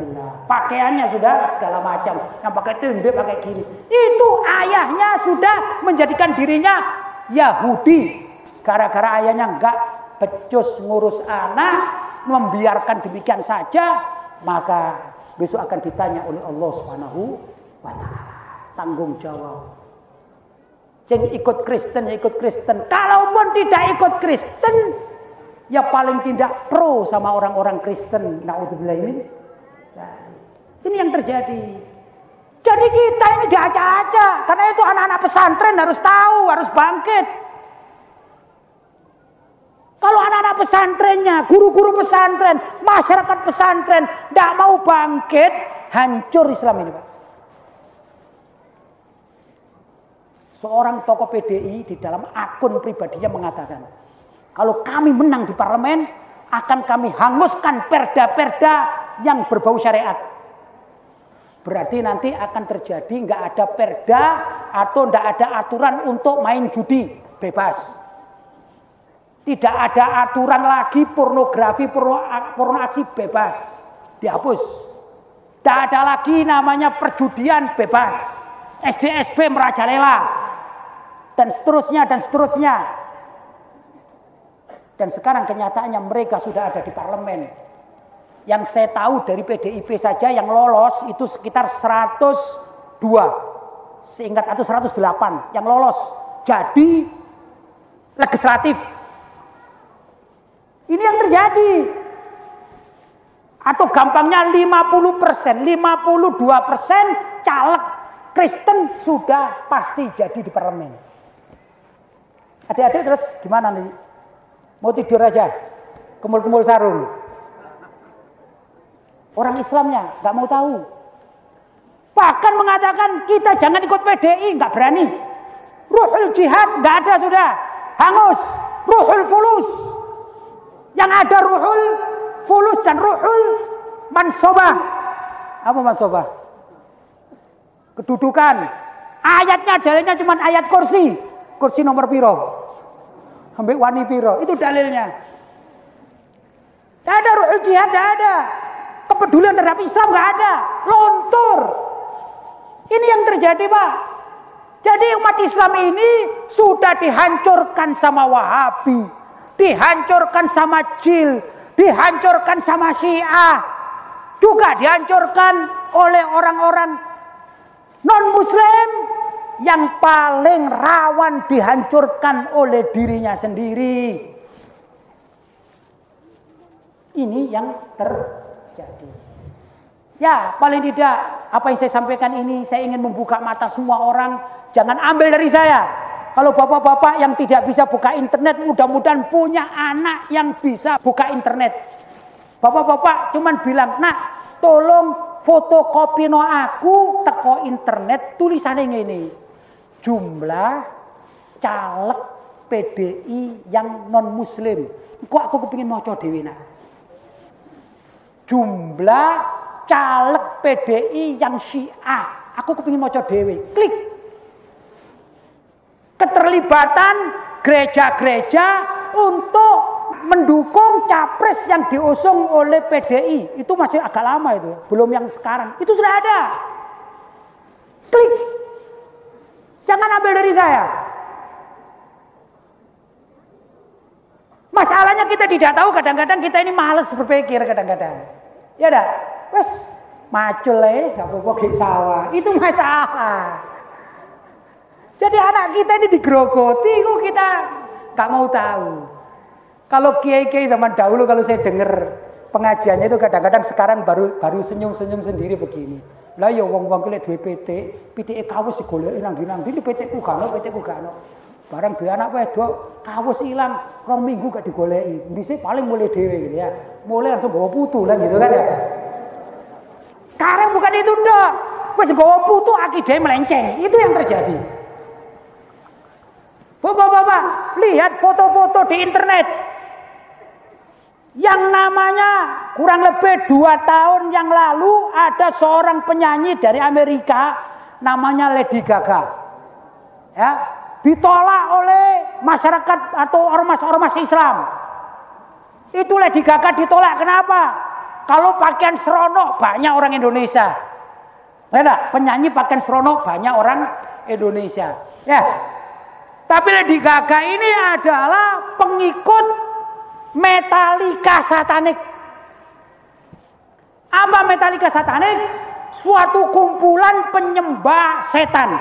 Pakaiannya sudah segala macam. Yang pakai tende, pakai gini. Itu ayahnya sudah menjadikan dirinya Yahudi. Gara-gara ayahnya enggak becus ngurus anak, membiarkan demikian saja, maka besok akan ditanya oleh Allah Subhanahu wa taala. Tanggung jawab. Yang ikut Kristen, ya ikut Kristen. Kalaupun tidak ikut Kristen, ya paling tidak pro sama orang-orang Kristen. Ini. Nah, ini yang terjadi. Jadi kita ini diacak-acak. Karena itu anak-anak pesantren harus tahu, harus bangkit. Kalau anak-anak pesantrennya, guru-guru pesantren, masyarakat pesantren tidak mau bangkit, hancur Islam ini Pak. Seorang tokoh PDI di dalam akun pribadinya mengatakan, kalau kami menang di parlemen, akan kami hanguskan perda-perda yang berbau syariat. Berarti nanti akan terjadi nggak ada perda atau nggak ada aturan untuk main judi bebas. Tidak ada aturan lagi pornografi, porno, porno aksi bebas. Dihapus. Tidak ada lagi namanya perjudian bebas. SDSB merajalela dan seterusnya dan seterusnya. Dan sekarang kenyataannya mereka sudah ada di parlemen. Yang saya tahu dari PDIP saja yang lolos itu sekitar 102. Seingat atau 108 yang lolos. Jadi legislatif. Ini yang terjadi. Atau gampangnya 50 persen, 52 persen caleg Kristen sudah pasti jadi di parlemen. Adik-adik terus gimana nih? Mau tidur aja? Kemul-kemul sarung. Orang Islamnya nggak mau tahu. Bahkan mengatakan kita jangan ikut PDI, nggak berani. Ruhul jihad nggak ada sudah, hangus. Ruhul fulus, yang ada ruhul fulus dan ruhul mansobah. Apa mansobah? Kedudukan. Ayatnya dalilnya cuma ayat kursi. Kursi nomor piro? Ambek wani piro? Itu dalilnya. Tidak ada ruhul jihad, tidak ada. Kepedulian terhadap Islam nggak ada. Lontur. Ini yang terjadi Pak. Jadi umat Islam ini sudah dihancurkan sama Wahabi. Dihancurkan sama Jil. Dihancurkan sama Syiah. Juga dihancurkan oleh orang-orang non-muslim yang paling rawan dihancurkan oleh dirinya sendiri. Ini yang terjadi. Ya, paling tidak apa yang saya sampaikan ini saya ingin membuka mata semua orang, jangan ambil dari saya. Kalau bapak-bapak yang tidak bisa buka internet, mudah-mudahan punya anak yang bisa buka internet. Bapak-bapak cuman bilang, "Nak, tolong fotokopi no aku teko internet tulisannya ini." Jumlah caleg PDI yang non muslim. Kok aku kepingin mau dewi nak? jumlah caleg PDI yang Syiah. Aku kepingin mau dewe. Klik. Keterlibatan gereja-gereja untuk mendukung capres yang diusung oleh PDI. Itu masih agak lama itu. Belum yang sekarang. Itu sudah ada. Klik. Jangan ambil dari saya. Masalahnya kita tidak tahu kadang-kadang kita ini males berpikir kadang-kadang. Ya dah, wes macul eh, gak apa-apa sawah. Itu masalah. Jadi anak kita ini digerogoti, kok kita gak mau tahu. Kalau kiai-kiai zaman dahulu kalau saya dengar pengajiannya itu kadang-kadang sekarang baru baru senyum-senyum sendiri begini. Lah ya wong-wong kuwi duwe PT, PTE kawus digoleki nang ndi nang ndi PT ku gak ono, PT ku gak ono. Barang duwe anak wedok, kawus ilang, rong minggu gak digoleki. Dhisik paling mulai dhewe gitu ya mulai langsung bawa putu lah gitu kan ya. Sekarang bukan itu dong. Wes bawa putu akidah melenceng. Itu yang terjadi. Bapak-bapak, lihat foto-foto di internet. Yang namanya kurang lebih dua tahun yang lalu ada seorang penyanyi dari Amerika namanya Lady Gaga. Ya, ditolak oleh masyarakat atau ormas-ormas Islam. Itu Lady Gaga ditolak. Kenapa? Kalau pakaian seronok banyak orang Indonesia. Enggak, penyanyi pakaian seronok banyak orang Indonesia. Ya. Tapi Lady Gaga ini adalah pengikut Metallica satanik. Apa Metallica satanik? Suatu kumpulan penyembah setan.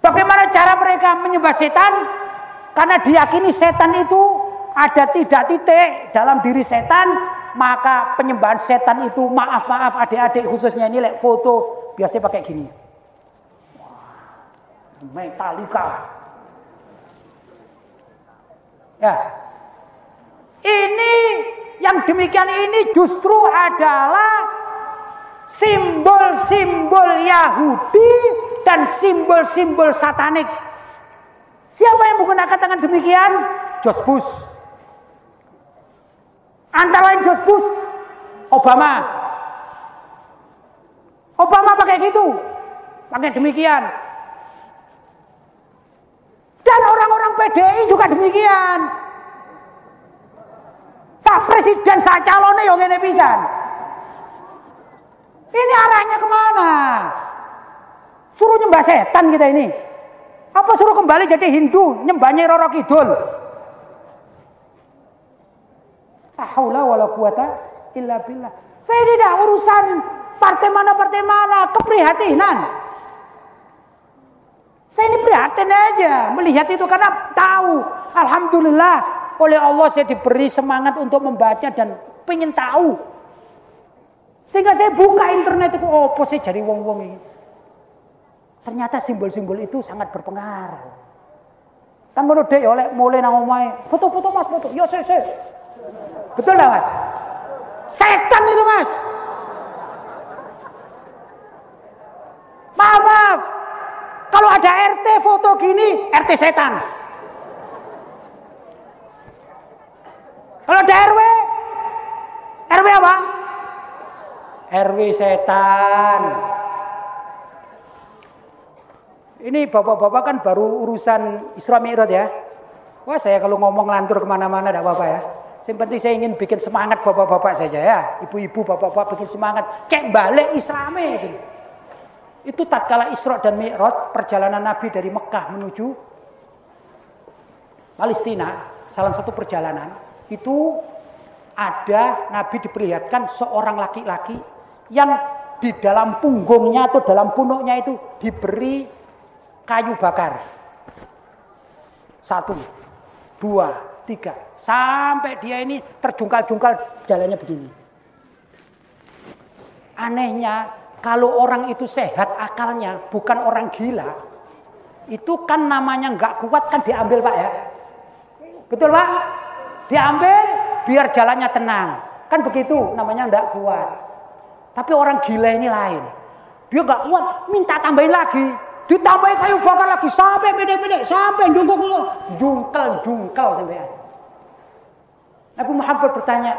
Bagaimana cara mereka menyembah setan? Karena diyakini setan itu ada tidak titik dalam diri setan, maka penyembahan setan itu maaf-maaf adik-adik khususnya ini like foto biasanya pakai gini. Metallica. Ya. Ini yang demikian ini justru adalah simbol-simbol Yahudi dan simbol-simbol satanik Siapa yang menggunakan tangan demikian? Bush. Antara lain Bush, Obama. Obama pakai gitu. Pakai demikian. Dan orang-orang PDI juga demikian. Sa presiden, sa calonnya yang ini pisan. Ini arahnya ke mana? Suruh nyembah setan kita ini. Apa suruh kembali jadi Hindu, nyembahnya Roro Kidul? Tahulah wala quwata illa billah. Saya tidak urusan partai mana partai mana, keprihatinan. Saya ini prihatin aja melihat itu karena tahu, alhamdulillah oleh Allah saya diberi semangat untuk membaca dan pengen tahu. Sehingga saya buka internet itu, oh, saya jadi wong-wong ini. Ternyata simbol-simbol itu sangat berpengaruh. Kan ngono dek oleh mulai nang omahe, foto-foto Mas, foto. Yo sik sik. Betul enggak Mas? Setan itu Mas. Maaf, maaf. Kalau ada RT foto gini, RT setan. Kalau ada RW, RW apa? RW setan. Ini bapak-bapak kan baru urusan Isra Mi'raj ya. Wah saya kalau ngomong lantur ke mana-mana tidak apa-apa ya. Yang penting saya ingin bikin semangat bapak-bapak saja ya. Ibu-ibu, bapak-bapak bikin semangat. Cek balik Islame itu. Itu tatkala Isra dan Mi'raj perjalanan Nabi dari Mekah menuju Palestina, salah satu perjalanan itu ada Nabi diperlihatkan seorang laki-laki yang di dalam punggungnya atau dalam punuknya itu diberi kayu bakar. Satu, dua, tiga. Sampai dia ini terjungkal-jungkal jalannya begini. Anehnya kalau orang itu sehat akalnya bukan orang gila. Itu kan namanya nggak kuat kan diambil pak ya. Betul pak? Diambil biar jalannya tenang. Kan begitu namanya nggak kuat. Tapi orang gila ini lain. Dia nggak kuat, minta tambahin lagi. Ditambahin kayu bakar lagi sampai pede-pede, sampai jungkul jungkel jungkel sampai. Nabi Muhammad bertanya,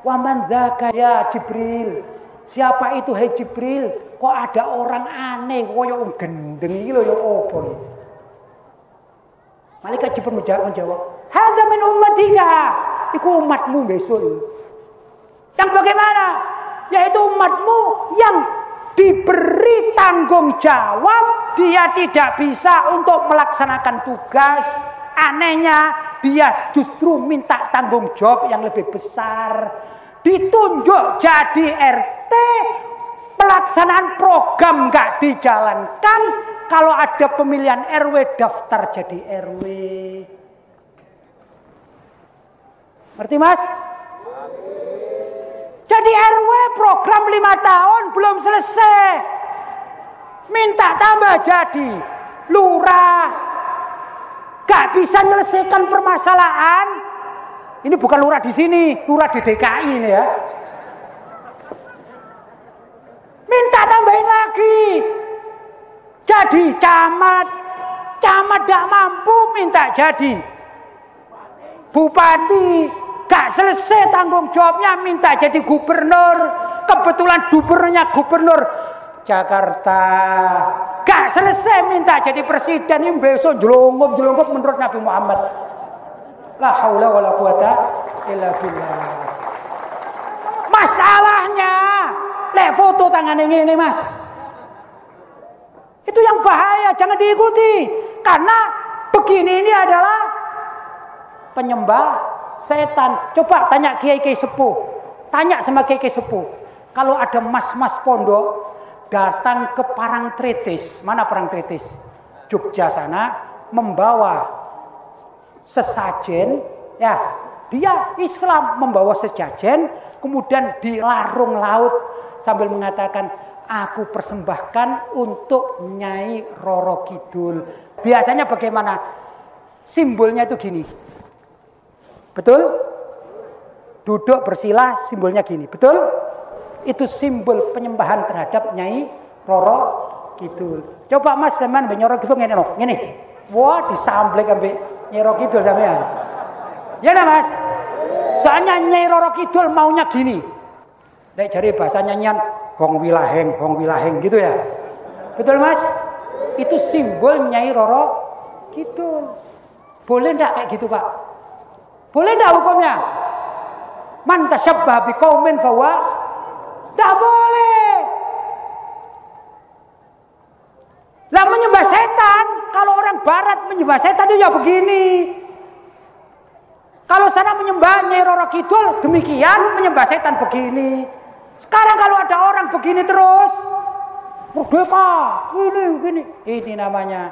"Waman dzaka ya Jibril?" Siapa itu hai Jibril? Kok ada orang aneh koyo gendeng iki lho ya opo Malaikat Jibril menjawab, "Hadza min ummatika." Iku umatmu besok ini. Yang bagaimana? Yaitu umatmu yang diberi tanggung jawab, dia tidak bisa untuk melaksanakan tugas. Anehnya, dia justru minta tanggung jawab yang lebih besar. Ditunjuk jadi RT, pelaksanaan program nggak dijalankan. Kalau ada pemilihan RW, daftar jadi RW. Ngerti mas? Jadi RW program lima tahun belum selesai. Minta tambah jadi lurah. Gak bisa menyelesaikan permasalahan. Ini bukan lurah di sini, lurah di DKI ini ya. Minta tambahin lagi. Jadi camat, camat gak mampu minta jadi bupati, Gak selesai tanggung jawabnya minta jadi gubernur. Kebetulan gubernurnya gubernur Jakarta. Gak selesai minta jadi presiden ini besok jelungup jelungup menurut Nabi Muhammad. La haula wala quwata illa billah. Masalahnya, le foto tangan ini, mas. Itu yang bahaya, jangan diikuti. Karena begini ini adalah penyembah setan. Coba tanya kiai-kiai sepuh. Tanya sama kiai-kiai sepuh. Kalau ada mas-mas pondok datang ke Parangtritis. Mana Parangtritis? Jogja sana membawa sesajen ya dia Islam membawa sesajen kemudian di larung laut sambil mengatakan aku persembahkan untuk Nyai Roro Kidul biasanya bagaimana simbolnya itu gini Betul? Duduk bersila simbolnya gini. Betul? Itu simbol penyembahan terhadap Nyai Roro Kidul. Coba Mas zaman Nyai Kidul ngene no, ngene. Wah, disamblek ambek Nyai Roro Kidul sampean. Ya nah Mas. Soalnya Nyai Roro Kidul maunya gini. Nek jari bahasa nyanyian hong wilaheng, hong wilaheng gitu ya. Betul Mas? Itu simbol Nyai Roro Kidul. Boleh enggak kayak gitu Pak? Boleh tidak hukumnya? Man tasyabbaha biqaumin bahwa tidak boleh. Lah menyembah setan, kalau orang barat menyembah setan itu ya begini. Kalau sana menyembah Nyai Roro Kidul, demikian menyembah setan begini. Sekarang kalau ada orang begini terus, merdeka, ini, begini. Ini namanya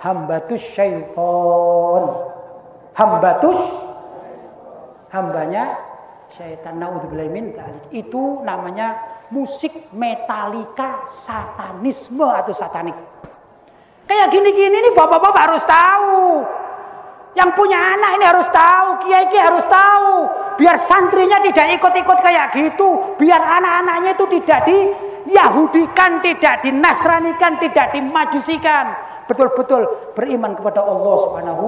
hambatus syaiton. Hambatus hambanya syaitan naudzubillah min itu namanya musik metalika satanisme atau satanik kayak gini-gini nih bapak-bapak harus tahu yang punya anak ini harus tahu kiai-kiai harus tahu biar santrinya tidak ikut-ikut kayak gitu biar anak-anaknya itu tidak di Yahudikan, tidak dinasranikan, tidak dimajusikan. Betul-betul beriman kepada Allah Subhanahu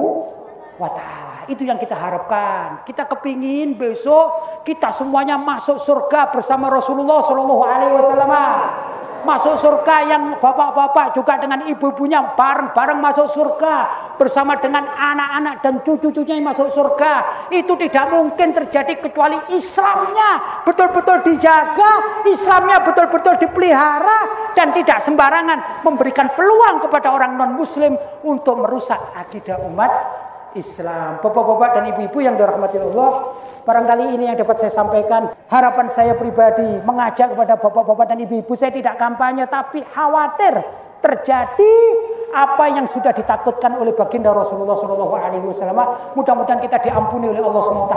wa taala. Itu yang kita harapkan. Kita kepingin besok kita semuanya masuk surga bersama Rasulullah Shallallahu Alaihi Wasallam. Masuk surga yang bapak-bapak juga dengan ibu-ibunya bareng-bareng masuk surga bersama dengan anak-anak dan cucu-cucunya yang masuk surga. Itu tidak mungkin terjadi kecuali Islamnya betul-betul dijaga, Islamnya betul-betul dipelihara dan tidak sembarangan memberikan peluang kepada orang non-muslim untuk merusak akidah umat Islam. Bapak-bapak dan ibu-ibu yang dirahmati Allah, barangkali ini yang dapat saya sampaikan. Harapan saya pribadi mengajak kepada bapak-bapak dan ibu-ibu, saya tidak kampanye tapi khawatir terjadi apa yang sudah ditakutkan oleh baginda Rasulullah Shallallahu Alaihi Wasallam. Mudah-mudahan kita diampuni oleh Allah SWT.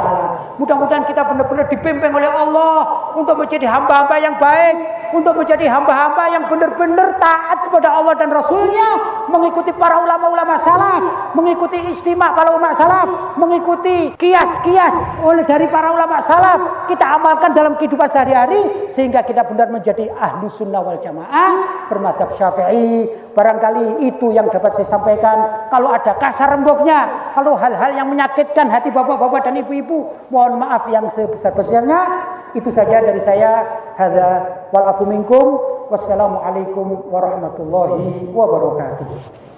Mudah-mudahan kita benar-benar dipimpin oleh Allah untuk menjadi hamba-hamba yang baik, untuk menjadi hamba-hamba yang benar-benar taat kepada Allah dan Rasulnya, mengikuti para ulama-ulama salaf, mengikuti istimewa para ulama salaf, mengikuti kias-kias oleh dari para ulama salaf. Kita amalkan dalam kehidupan sehari-hari sehingga kita benar menjadi ahlu sunnah wal jamaah bermadhab syafi'i. Barangkali itu yang dapat saya sampaikan. Kalau ada kasar rembuknya, kalau hal-hal yang menyakitkan hati bapak-bapak dan ibu-ibu, mohon maaf yang sebesar-besarnya. Itu saja dari saya. Hadza wal afu. Wassalamualaikum warahmatullahi wabarakatuh.